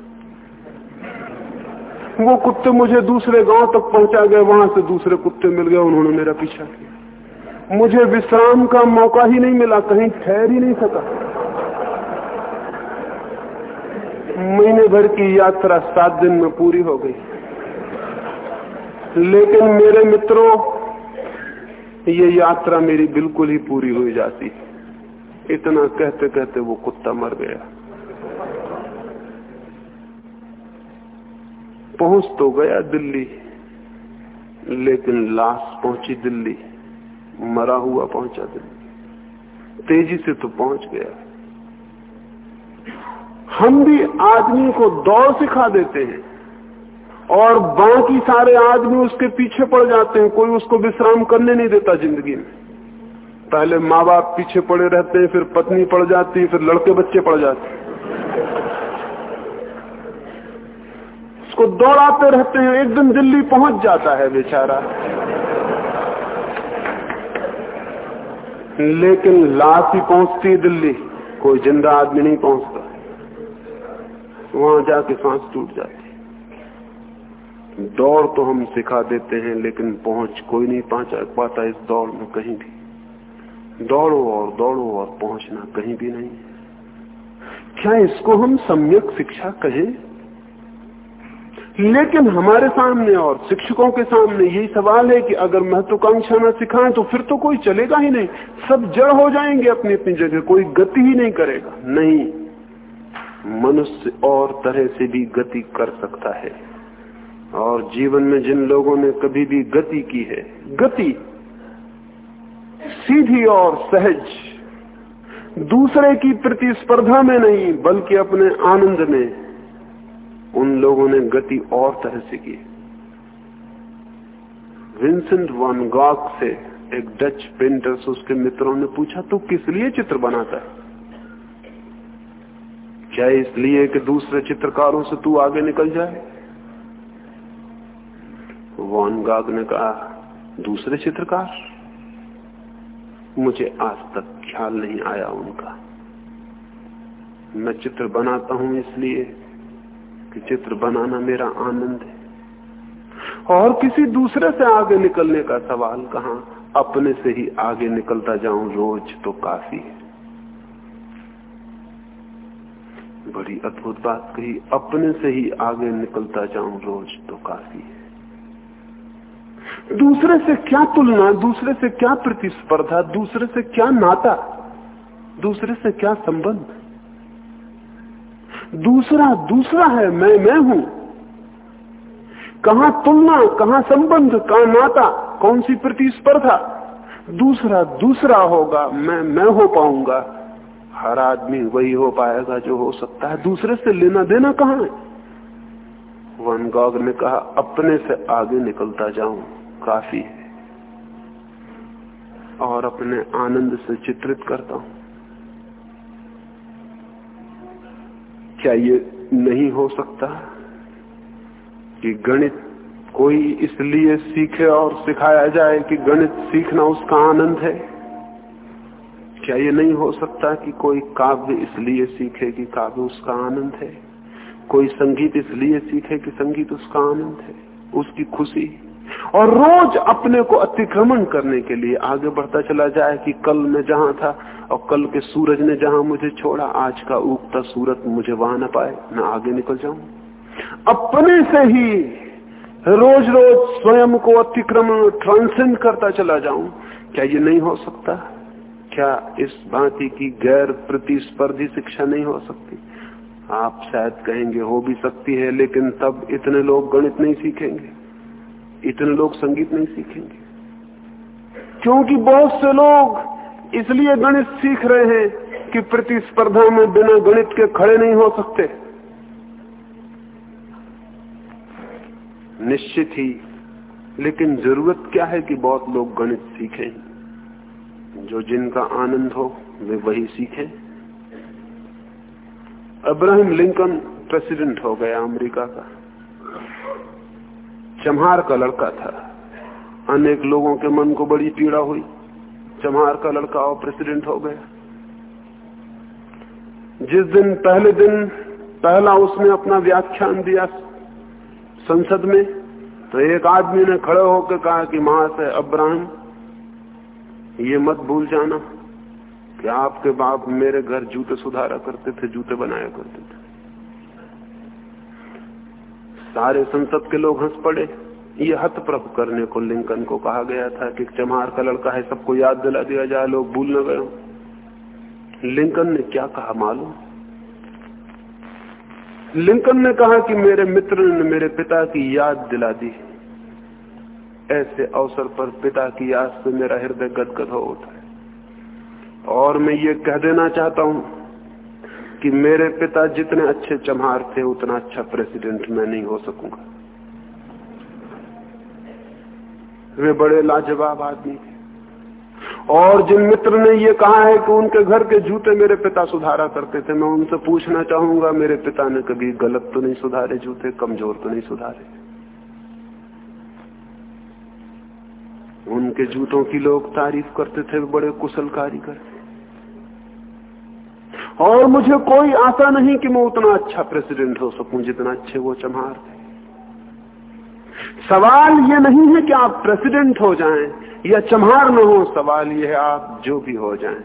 वो कुत्ते मुझे दूसरे गाँव तक पहुँचा गए, वहाँ से दूसरे कुत्ते मिल गए, उन्होंने मेरा पीछा किया। मुझे विश्राम का मौका ही नहीं मिला, कहीं ठहर ही नहीं सका। महीने भर की यात्रा सात दिन में पूरी हो गई। लेकिन मेरे मित्रों ये यात्रा मेरी बिल्कुल ही पूरी हो जाती। इतना कहते कहते वो कुत्ता मर गया। पहुँच तो गया दिल्ली, लेकिन लाश पहुँची दिल्ली, मरा हुआ पहुँचा दिल्ली। तेज़ी से तो पहुँच गया। हम भी आदमी को दौड़ सिखा देते हैं। और बाकी सारे आदमी उसके पीछे पड़ जाते हैं। कोई उसको विश्राम करने नहीं देता ज़िंदगी में। पहले माँ बाप पीछे पड़े रहते हैं, फिर पत्नी पड़ जाती है, फिर लड़के बच्चे पड़ जाते हैं। उसको दौड़ाते रहते हैं, एक दिन दिल्ली पहुँच जाता है बेचारा। लेकिन लाश ही पहुँचती दिल्ली, कोई ज़िंदा आदमी नहीं पहुँचता। वहाँ जाके सांस टूट जाती दौड़ तो हम सिखा देते हैं, लेकिन पहुँच कोई नहीं पहुँचा पाता इस दौड़ में कहीं भी। दौड़ो और दौड़ो और पहुँचना कहीं भी नहीं। क्या इसको हम सम्यक शिक्षा कहें? लेकिन हमारे सामने और शिक्षकों के सामने यही सवाल है कि अगर महत्वाकांक्षा न सिखाएँ तो फिर तो कोई चलेगा ही नहीं। सब जड़ हो जाएँगे अपनी अपनी जगह, कोई गति ही नहीं करेगा। नहीं, मनुष्य और तरह से भी गति कर सकता है। और जीवन में जिन लोगों ने कभी भी गति की है, गति सीधी और सहज, दूसरे की प्रतिस्पर्धा में नहीं, बल्कि अपने आनंद में, उन लोगों ने गति और तरह से की। विंसेंट वन गॉक से एक डच पेंटर से उसके मित्रों ने पूछा, तू किस लिए चित्र बनाता है? क्या इसलिए कि दूसरे चित्रकारों से तू आगे निकल जाए? वॉन गाग ने कहा, दूसरे चित्रकार? मुझे आज तक ख्याल नहीं आया उनका। मैं चित्र बनाता हूँ इसलिए कि चित्र बनाना मेरा आनंद है। और किसी दूसरे से आगे निकलने का सवाल कहा, अपने से ही आगे निकलता जाऊँ रोज तो काफ़ी है। बड़ी अद्भुत बात कही, अपने से ही आगे निकलता जाऊँ रोज तो काफ़ी है। दूसरे से क्या तुलना, दूसरे से क्या प्रतिस्पर्धा, दूसरे से क्या नाता, दूसरे से क्या संबंध? दूसरा दूसरा है, मैं मैं हूँ। कहा तुलना, कहा संबंध, कहा नाता, कौन सी प्रतिस्पर्धा? दूसरा दूसरा होगा, मैं मैं हो पाऊँगा। हर आदमी वही हो पाएगा जो हो सकता है। दूसरे से लेना देना कहा है? वन गॉग ने कहा, अपने से आगे निकलता जाऊँ। काफ़ी है। और अपने आनंद से चित्रित करता हूँ। क्या ये नहीं हो सकता कि गणित कोई इसलिए सीखे और सिखाया जाए कि गणित सीखना उसका आनंद है? क्या ये नहीं हो सकता कि कोई काव्य इसलिए सीखे कि काव्य उसका आनंद है? कोई संगीत इसलिए सीखे कि संगीत उसका आनंद है? उसकी खुशी? और रोज अपने को अतिक्रमण करने के लिए आगे बढ़ता चला जाए कि कल मैं जहाँ था और कल के सूरज ने जहाँ मुझे छोड़ा, आज का उगता सूरज मुझे वहाँ न पाए मैं आगे निकल जाऊँ। अपने से ही रोज रोज स्वयं को अतिक्रमण ट्रांसेंड करता चला जाऊँ। क्या ये नहीं हो सकता? क्या इस भांति की गैर प्रतिस्पर्धी शिक्षा नहीं हो सकती? आप शायद कहेंगे, हो भी सकती है, लेकिन तब इतने लोग गणित नहीं सीखेंगे। इतने लोग संगीत नहीं सीखेंगे। क्योंकि बहुत से लोग इसलिए गणित सीख रहे हैं कि प्रतिस्पर्धा में बिना गणित के खड़े नहीं हो सकते। निश्चित ही लेकिन ज़रूरत क्या है कि बहुत लोग गणित सीखें। जो जिनका आनंद हो वे वही सीखें। अब्राहम लिंकन प्रेसिडेंट हो गया अमेरिका का। चम्हार का लड़का था। अनेक लोगों के मन को बड़ी पीड़ा हुई। चम्हार का लड़का और प्रेसिडेंट हो गया। जिस दिन, पहले दिन, पहला उसने अपना व्याख्यान दिया संसद में तो एक आदमी ने खड़े होकर कहा कि महाशय अब्राहम, ये मत भूल जाना कि आपके बाप मेरे घर जूते सुधारा करते थे, जूते बनाया करते थे। सारे संसद के लोग हंस पड़े। ये हत प्रभ करने को लिंकन को कहा गया था कि चमार का लड़का है, सबको याद दिला दिया जाए, लोग भूल न गए लिंकन ने क्या कहा मालूम? लिंकन ने कहा कि मेरे मित्र ने मेरे पिता की याद दिला दी। ऐसे अवसर पर पिता की याद से मेरा हृदय गदगद हो उठा और मैं ये कह देना चाहता हूँ कि मेरे पिता जितने अच्छे चम्हार थे, उतना अच्छा प्रेसिडेंट मैं नहीं हो सकूँगा। वे बड़े लाजवाब आदमी थे। और जिन मित्र ने ये कहा है कि उनके घर के जूते मेरे पिता सुधारा करते थे, मैं उनसे पूछना चाहूँगा, मेरे पिता ने कभी गलत तो नहीं सुधारे जूते, कमज़ोर तो नहीं सुधारे? उनके जूतों की लोग तारीफ़ करते थे बड़े कुशल कारीगर थे। और मुझे कोई आशा नहीं कि मैं उतना अच्छा प्रेसिडेंट हो सकूँ जितना अच्छे वो चमार थे। सवाल ये नहीं है कि आप प्रेसिडेंट हो जाएँ या चम्हार न हो, सवाल ये है आप जो भी हो जाएँ,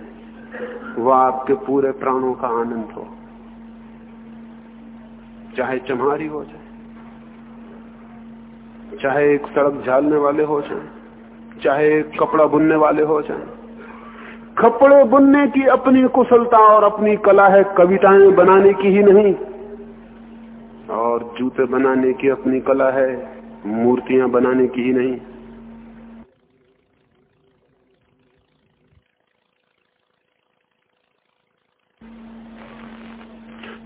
वो आपके पूरे प्राणों का आनंद हो। चाहे चम्हारी हो जाए, चाहे एक सड़क झालने वाले हो जाए, चाहे कपड़ा बुनने वाले हो जाए कपड़े बुनने की अपनी कुशलता और अपनी कला है, कविताएँ बनाने की ही नहीं। और जूते बनाने की अपनी कला है, मूर्तियाँ बनाने की ही नहीं।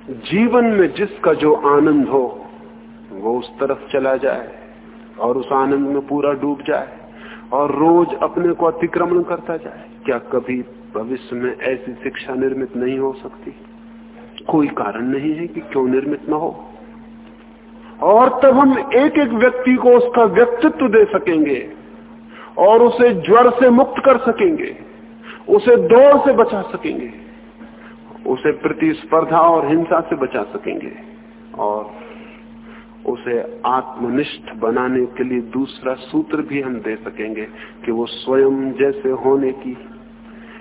जीवन में जिसका जो आनंद हो, वो उस तरफ़ चला जाए और उस आनंद में पूरा डूब जाए और रोज अपने को अतिक्रमण करता जाए। क्या कभी भविष्य में ऐसी शिक्षा निर्मित नहीं हो सकती? कोई कारण नहीं है कि क्यों निर्मित न हो। और तब हम एक एक व्यक्ति को उसका व्यक्तित्व दे सकेंगे और उसे ज्वर से मुक्त कर सकेंगे, उसे दौड़ से बचा सकेंगे, उसे प्रतिस्पर्धा और हिंसा से बचा सकेंगे और उसे आत्मनिष्ठ बनाने के लिए दूसरा सूत्र भी हम दे सकेंगे कि वो स्वयं जैसे होने की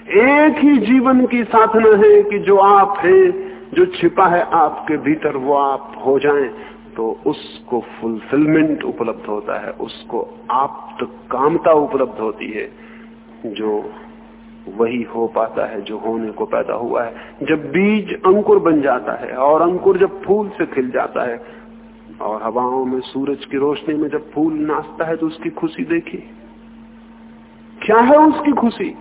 एक ही जीवन की साधना है कि जो आप हैं, जो छिपा है आपके भीतर, वो आप हो जाएँ तो उसको फुलफिलमेंट उपलब्ध होता है, उसको आप तो कामता उपलब्ध होती है, जो वही हो पाता है, जो होने को पैदा हुआ है। जब बीज अंकुर बन जाता है, और अंकुर जब फूल से खिल जाता है, और हवाओं में सूरज की रोशनी में जब फूल नाचता है तो उसकी खुशी देखी क्या है उसकी खुशी?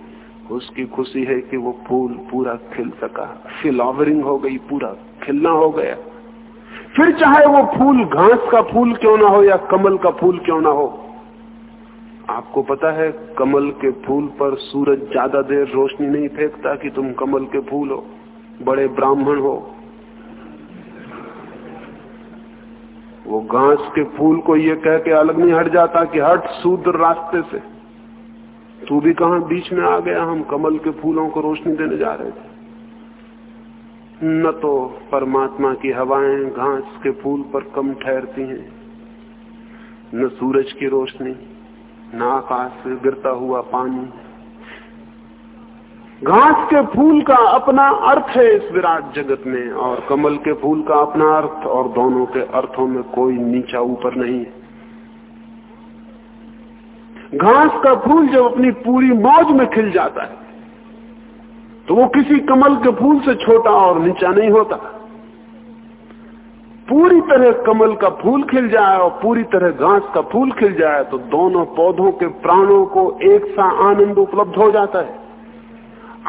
उसकी खुशी है कि वो फूल पूरा खिल सका। फिलॉवरिंग हो गई, पूरा खिलना हो गया। फिर चाहे वो फूल घास का फूल क्यों ना हो या कमल का फूल क्यों ना हो, आपको पता है कमल के फूल पर सूरज ज़्यादा देर रोशनी नहीं फेंकता कि तुम कमल के फूल हो, बड़े ब्राह्मण हो। वो घास के फूल को ये कह के अलग नहीं हट जाता कि हट सूद्र रास्ते से। तू भी कहा बीच में आ गया? हम कमल के फूलों को रोशनी देने जा रहे थे। न तो परमात्मा की हवाएँ घास के फूल पर कम ठहरती हैं, न सूरज की रोशनी, न आकाश से गिरता हुआ पानी। घास के फूल का अपना अर्थ है इस विराट जगत में, और कमल के फूल का अपना अर्थ, और दोनों के अर्थों में कोई नीचा ऊपर नहीं है। घास का फूल जब अपनी पूरी मौज में खिल जाता है तो वो किसी कमल के फूल से छोटा और नीचा नहीं होता। पूरी तरह कमल का फूल खिल जाए और पूरी तरह घास का फूल खिल जाए तो दोनों पौधों के प्राणों को एक सा आनंद उपलब्ध हो जाता है।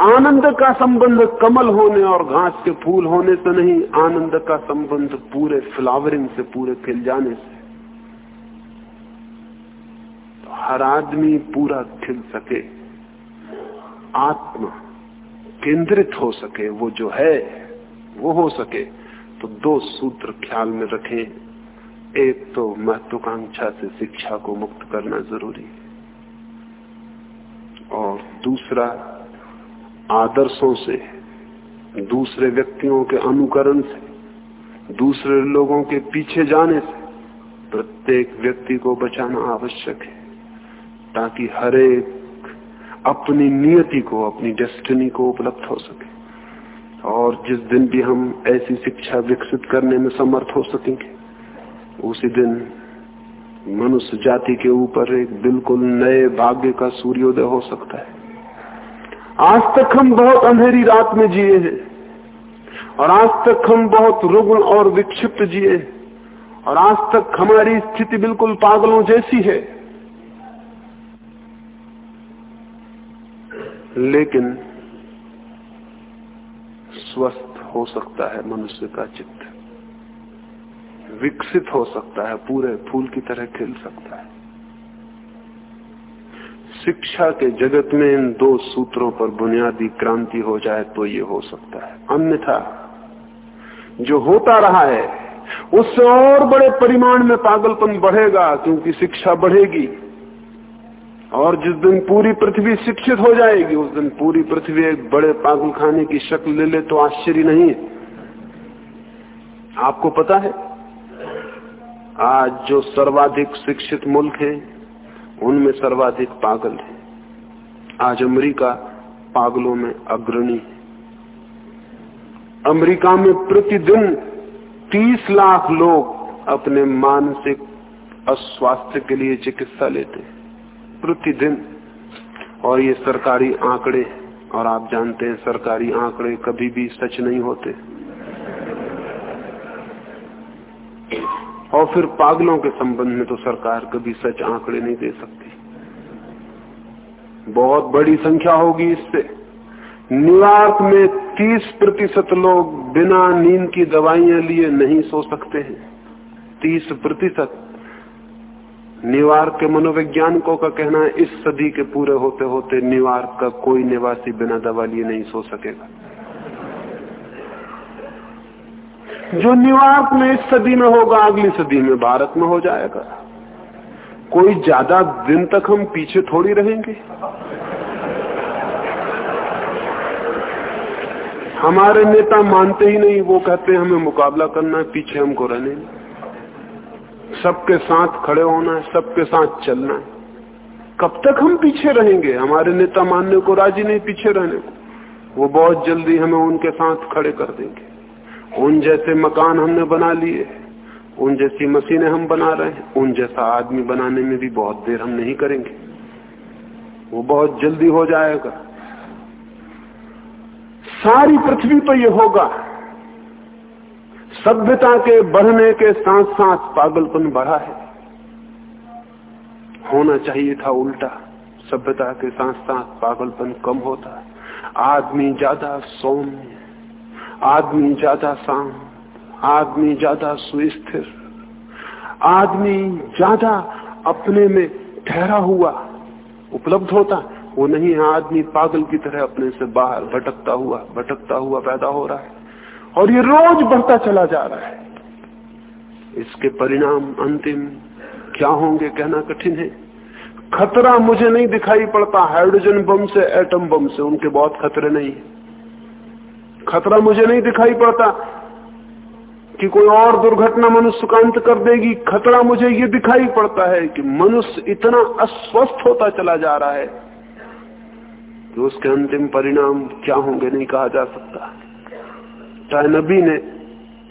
आनंद का संबंध कमल होने और घास के फूल होने से नहीं, आनंद का संबंध पूरे फ्लावरिंग से, पूरे खिल जाने से तो हर आदमी पूरा खिल सके, आत्मा केंद्रित हो सके, वो जो है, वो हो सके। तो दो सूत्र ख्याल में रखें। एक तो महत्वाकांक्षा से शिक्षा को मुक्त करना ज़रूरी है। और दूसरा, आदर्शों से, दूसरे व्यक्तियों के अनुकरण से, दूसरे लोगों के पीछे जाने से प्रत्येक व्यक्ति को बचाना आवश्यक है। ताकि हर एक अपनी नियति को, अपनी डेस्टिनी को उपलब्ध हो सके। और जिस दिन भी हम ऐसी शिक्षा विकसित करने में समर्थ हो सकेंगे, उसी दिन मनुष्य जाति के ऊपर एक बिल्कुल नए भाग्य का सूर्योदय हो सकता है। आज तक हम बहुत अंधेरी रात में जिए हैं, और आज तक हम बहुत रुग्ण और विक्षिप्त जिए और आज तक हमारी स्थिति बिल्कुल पागलों जैसी है। लेकिन स्वस्थ हो सकता है मनुष्य का चित्त। विकसित हो सकता है, पूरे फूल की तरह खिल सकता है। शिक्षा के जगत में इन दो सूत्रों पर बुनियादी क्रांति हो जाए तो ये हो सकता है। अन्यथा, जो होता रहा है, उससे और बड़े परिमाण में पागलपन बढ़ेगा, क्योंकि शिक्षा बढ़ेगी। और जिस दिन पूरी पृथ्वी शिक्षित हो जाएगी, उस दिन पूरी पृथ्वी एक बड़े पागल खाने की शक्ल ले ले तो आश्चर्य नहीं है। आपको पता है, आज जो सर्वाधिक शिक्षित मुल्क है, उनमें सर्वाधिक पागल है। आज अमेरिका पागलों में अग्रणी है। अमेरिका में प्रतिदिन 30 लाख लोग अपने मानसिक अस्वास्थ्य के लिए चिकित्सा लेते हैं। प्रतिदिन। और ये सरकारी आंकड़े, और आप जानते हैं सरकारी आंकड़े कभी भी सच नहीं होते। और फिर पागलों के संबंध में तो सरकार कभी सच आंकड़े नहीं दे सकती। बहुत बड़ी संख्या होगी इससे। न्यूयॉर्क में 30 प्रतिशत लोग बिना नींद की दवाइयाँ लिए नहीं सो सकते हैं। 30 प्रतिशत। न्यूयॉर्क के मनोवैज्ञानिकों का कहना है, इस सदी के पूरे होते होते न्यूयॉर्क का कोई निवासी बिना दवा लिए नहीं सो सकेगा। जो न्यूयॉर्क में इस सदी में होगा, अगली सदी में भारत में हो जाएगा। कोई ज़्यादा दिन तक हम पीछे थोड़ी रहेंगे। हमारे नेता मानते ही नहीं, वो कहते हैं, हमें मुकाबला करना है, पीछे हमको रहने सबके साथ खड़े होना है, सबके साथ चलना है। कब तक हम पीछे रहेंगे? हमारे नेता मानने को राज़ी नहीं पीछे रहने को। वो बहुत जल्दी हमें उनके साथ खड़े कर देंगे। उन जैसे मकान हमने बना लिए, उन जैसी मशीनें हम बना रहे हैं, उन जैसा आदमी बनाने में भी बहुत देर हम नहीं करेंगे। वो बहुत जल्दी हो जाएगा। सारी पृथ्वी पर ये होगा। सभ्यता के बढ़ने के साथ साथ पागलपन बढ़ा है। होना चाहिए था उल्टा। सभ्यता के साथ साथ पागलपन कम होता। आदमी ज़्यादा सौम्य, आदमी ज़्यादा शांत, आदमी ज़्यादा सुस्थिर, आदमी ज़्यादा अपने में ठहरा हुआ, उपलब्ध होता। वो नहीं है आदमी पागल की तरह अपने से बाहर भटकता हुआ भटकता हुआ पैदा हो रहा है। और ये रोज बढ़ता चला जा रहा है। इसके परिणाम अंतिम क्या होंगे कहना कठिन है। खतरा मुझे नहीं दिखाई पड़ता, हाइड्रोजन बम से, एटम बम से, उनके बहुत खतरे नहीं। खतरा मुझे नहीं दिखाई पड़ता कि कोई और दुर्घटना मनुष्य का अंत कर देगी। खतरा मुझे ये दिखाई पड़ता है कि मनुष्य इतना अस्वस्थ होता चला जा रहा है कि उसके अंतिम परिणाम क्या होंगे नहीं कहा जा सकता। चाहे नबी ने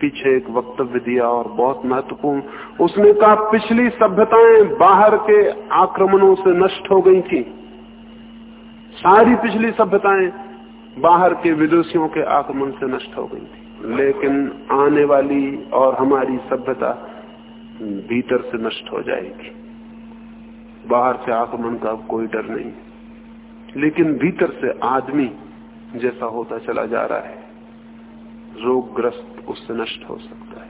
पीछे एक वक्तव्य दिया और बहुत महत्वपूर्ण, उसने कहा, पिछली सभ्यताएँ बाहर के आक्रमणों से नष्ट हो गई थी। सारी पिछली सभ्यताएँ बाहर के विदेशियों के आक्रमण से नष्ट हो गई थी। लेकिन आने वाली और हमारी सभ्यता भीतर से नष्ट हो जाएगी। बाहर से आक्रमण का कोई डर नहीं। लेकिन भीतर से आदमी जैसा होता चला जा रहा है। रोगग्रस्त उससे नष्ट हो सकता है।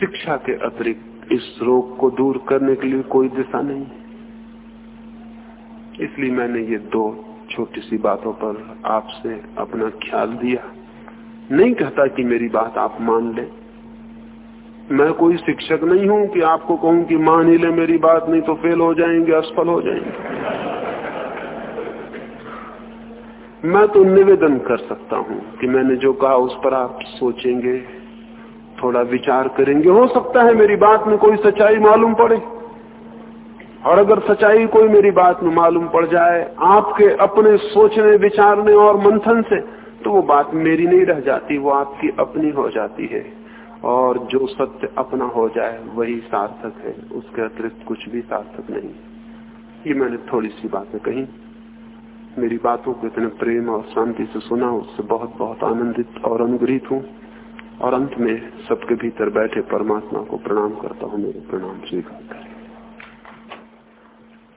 शिक्षा के अतिरिक्त इस रोग को दूर करने के लिए कोई दिशा नहीं है। इसलिए मैंने ये दो छोटी सी बातों पर आपसे अपना ख्याल दिया। नहीं कहता कि मेरी बात आप मान लें। मैं कोई शिक्षक नहीं हूँ कि आपको कहूँ कि मान ही ले मेरी बात, नहीं तो फेल हो जाएँगे, असफल हो जाएँगे। मैं तो निवेदन कर सकता हूँ कि मैंने जो कहा उस पर आप सोचेंगे, थोड़ा विचार करेंगे। हो सकता है मेरी बात में कोई सच्चाई मालूम पड़े। और अगर सच्चाई कोई मेरी बात में मालूम पड़ जाए, आपके अपने सोचने, विचारने और मंथन से तो वो बात मेरी नहीं रह जाती, वो आपकी अपनी हो जाती है। और जो सत्य अपना हो जाए, वही सार्थक है। उसके अतिरिक्त कुछ भी सार्थक नहीं। ये मैंने थोड़ी सी बातें कही। मेरी बातों को इतने प्रेम और शांति से सुना, उससे बहुत बहुत आनंदित और अनुग्रहित हूँ। और अंत में सबके भीतर बैठे परमात्मा को प्रणाम करता हूँ, मेरे प्रणाम स्वीकार करें।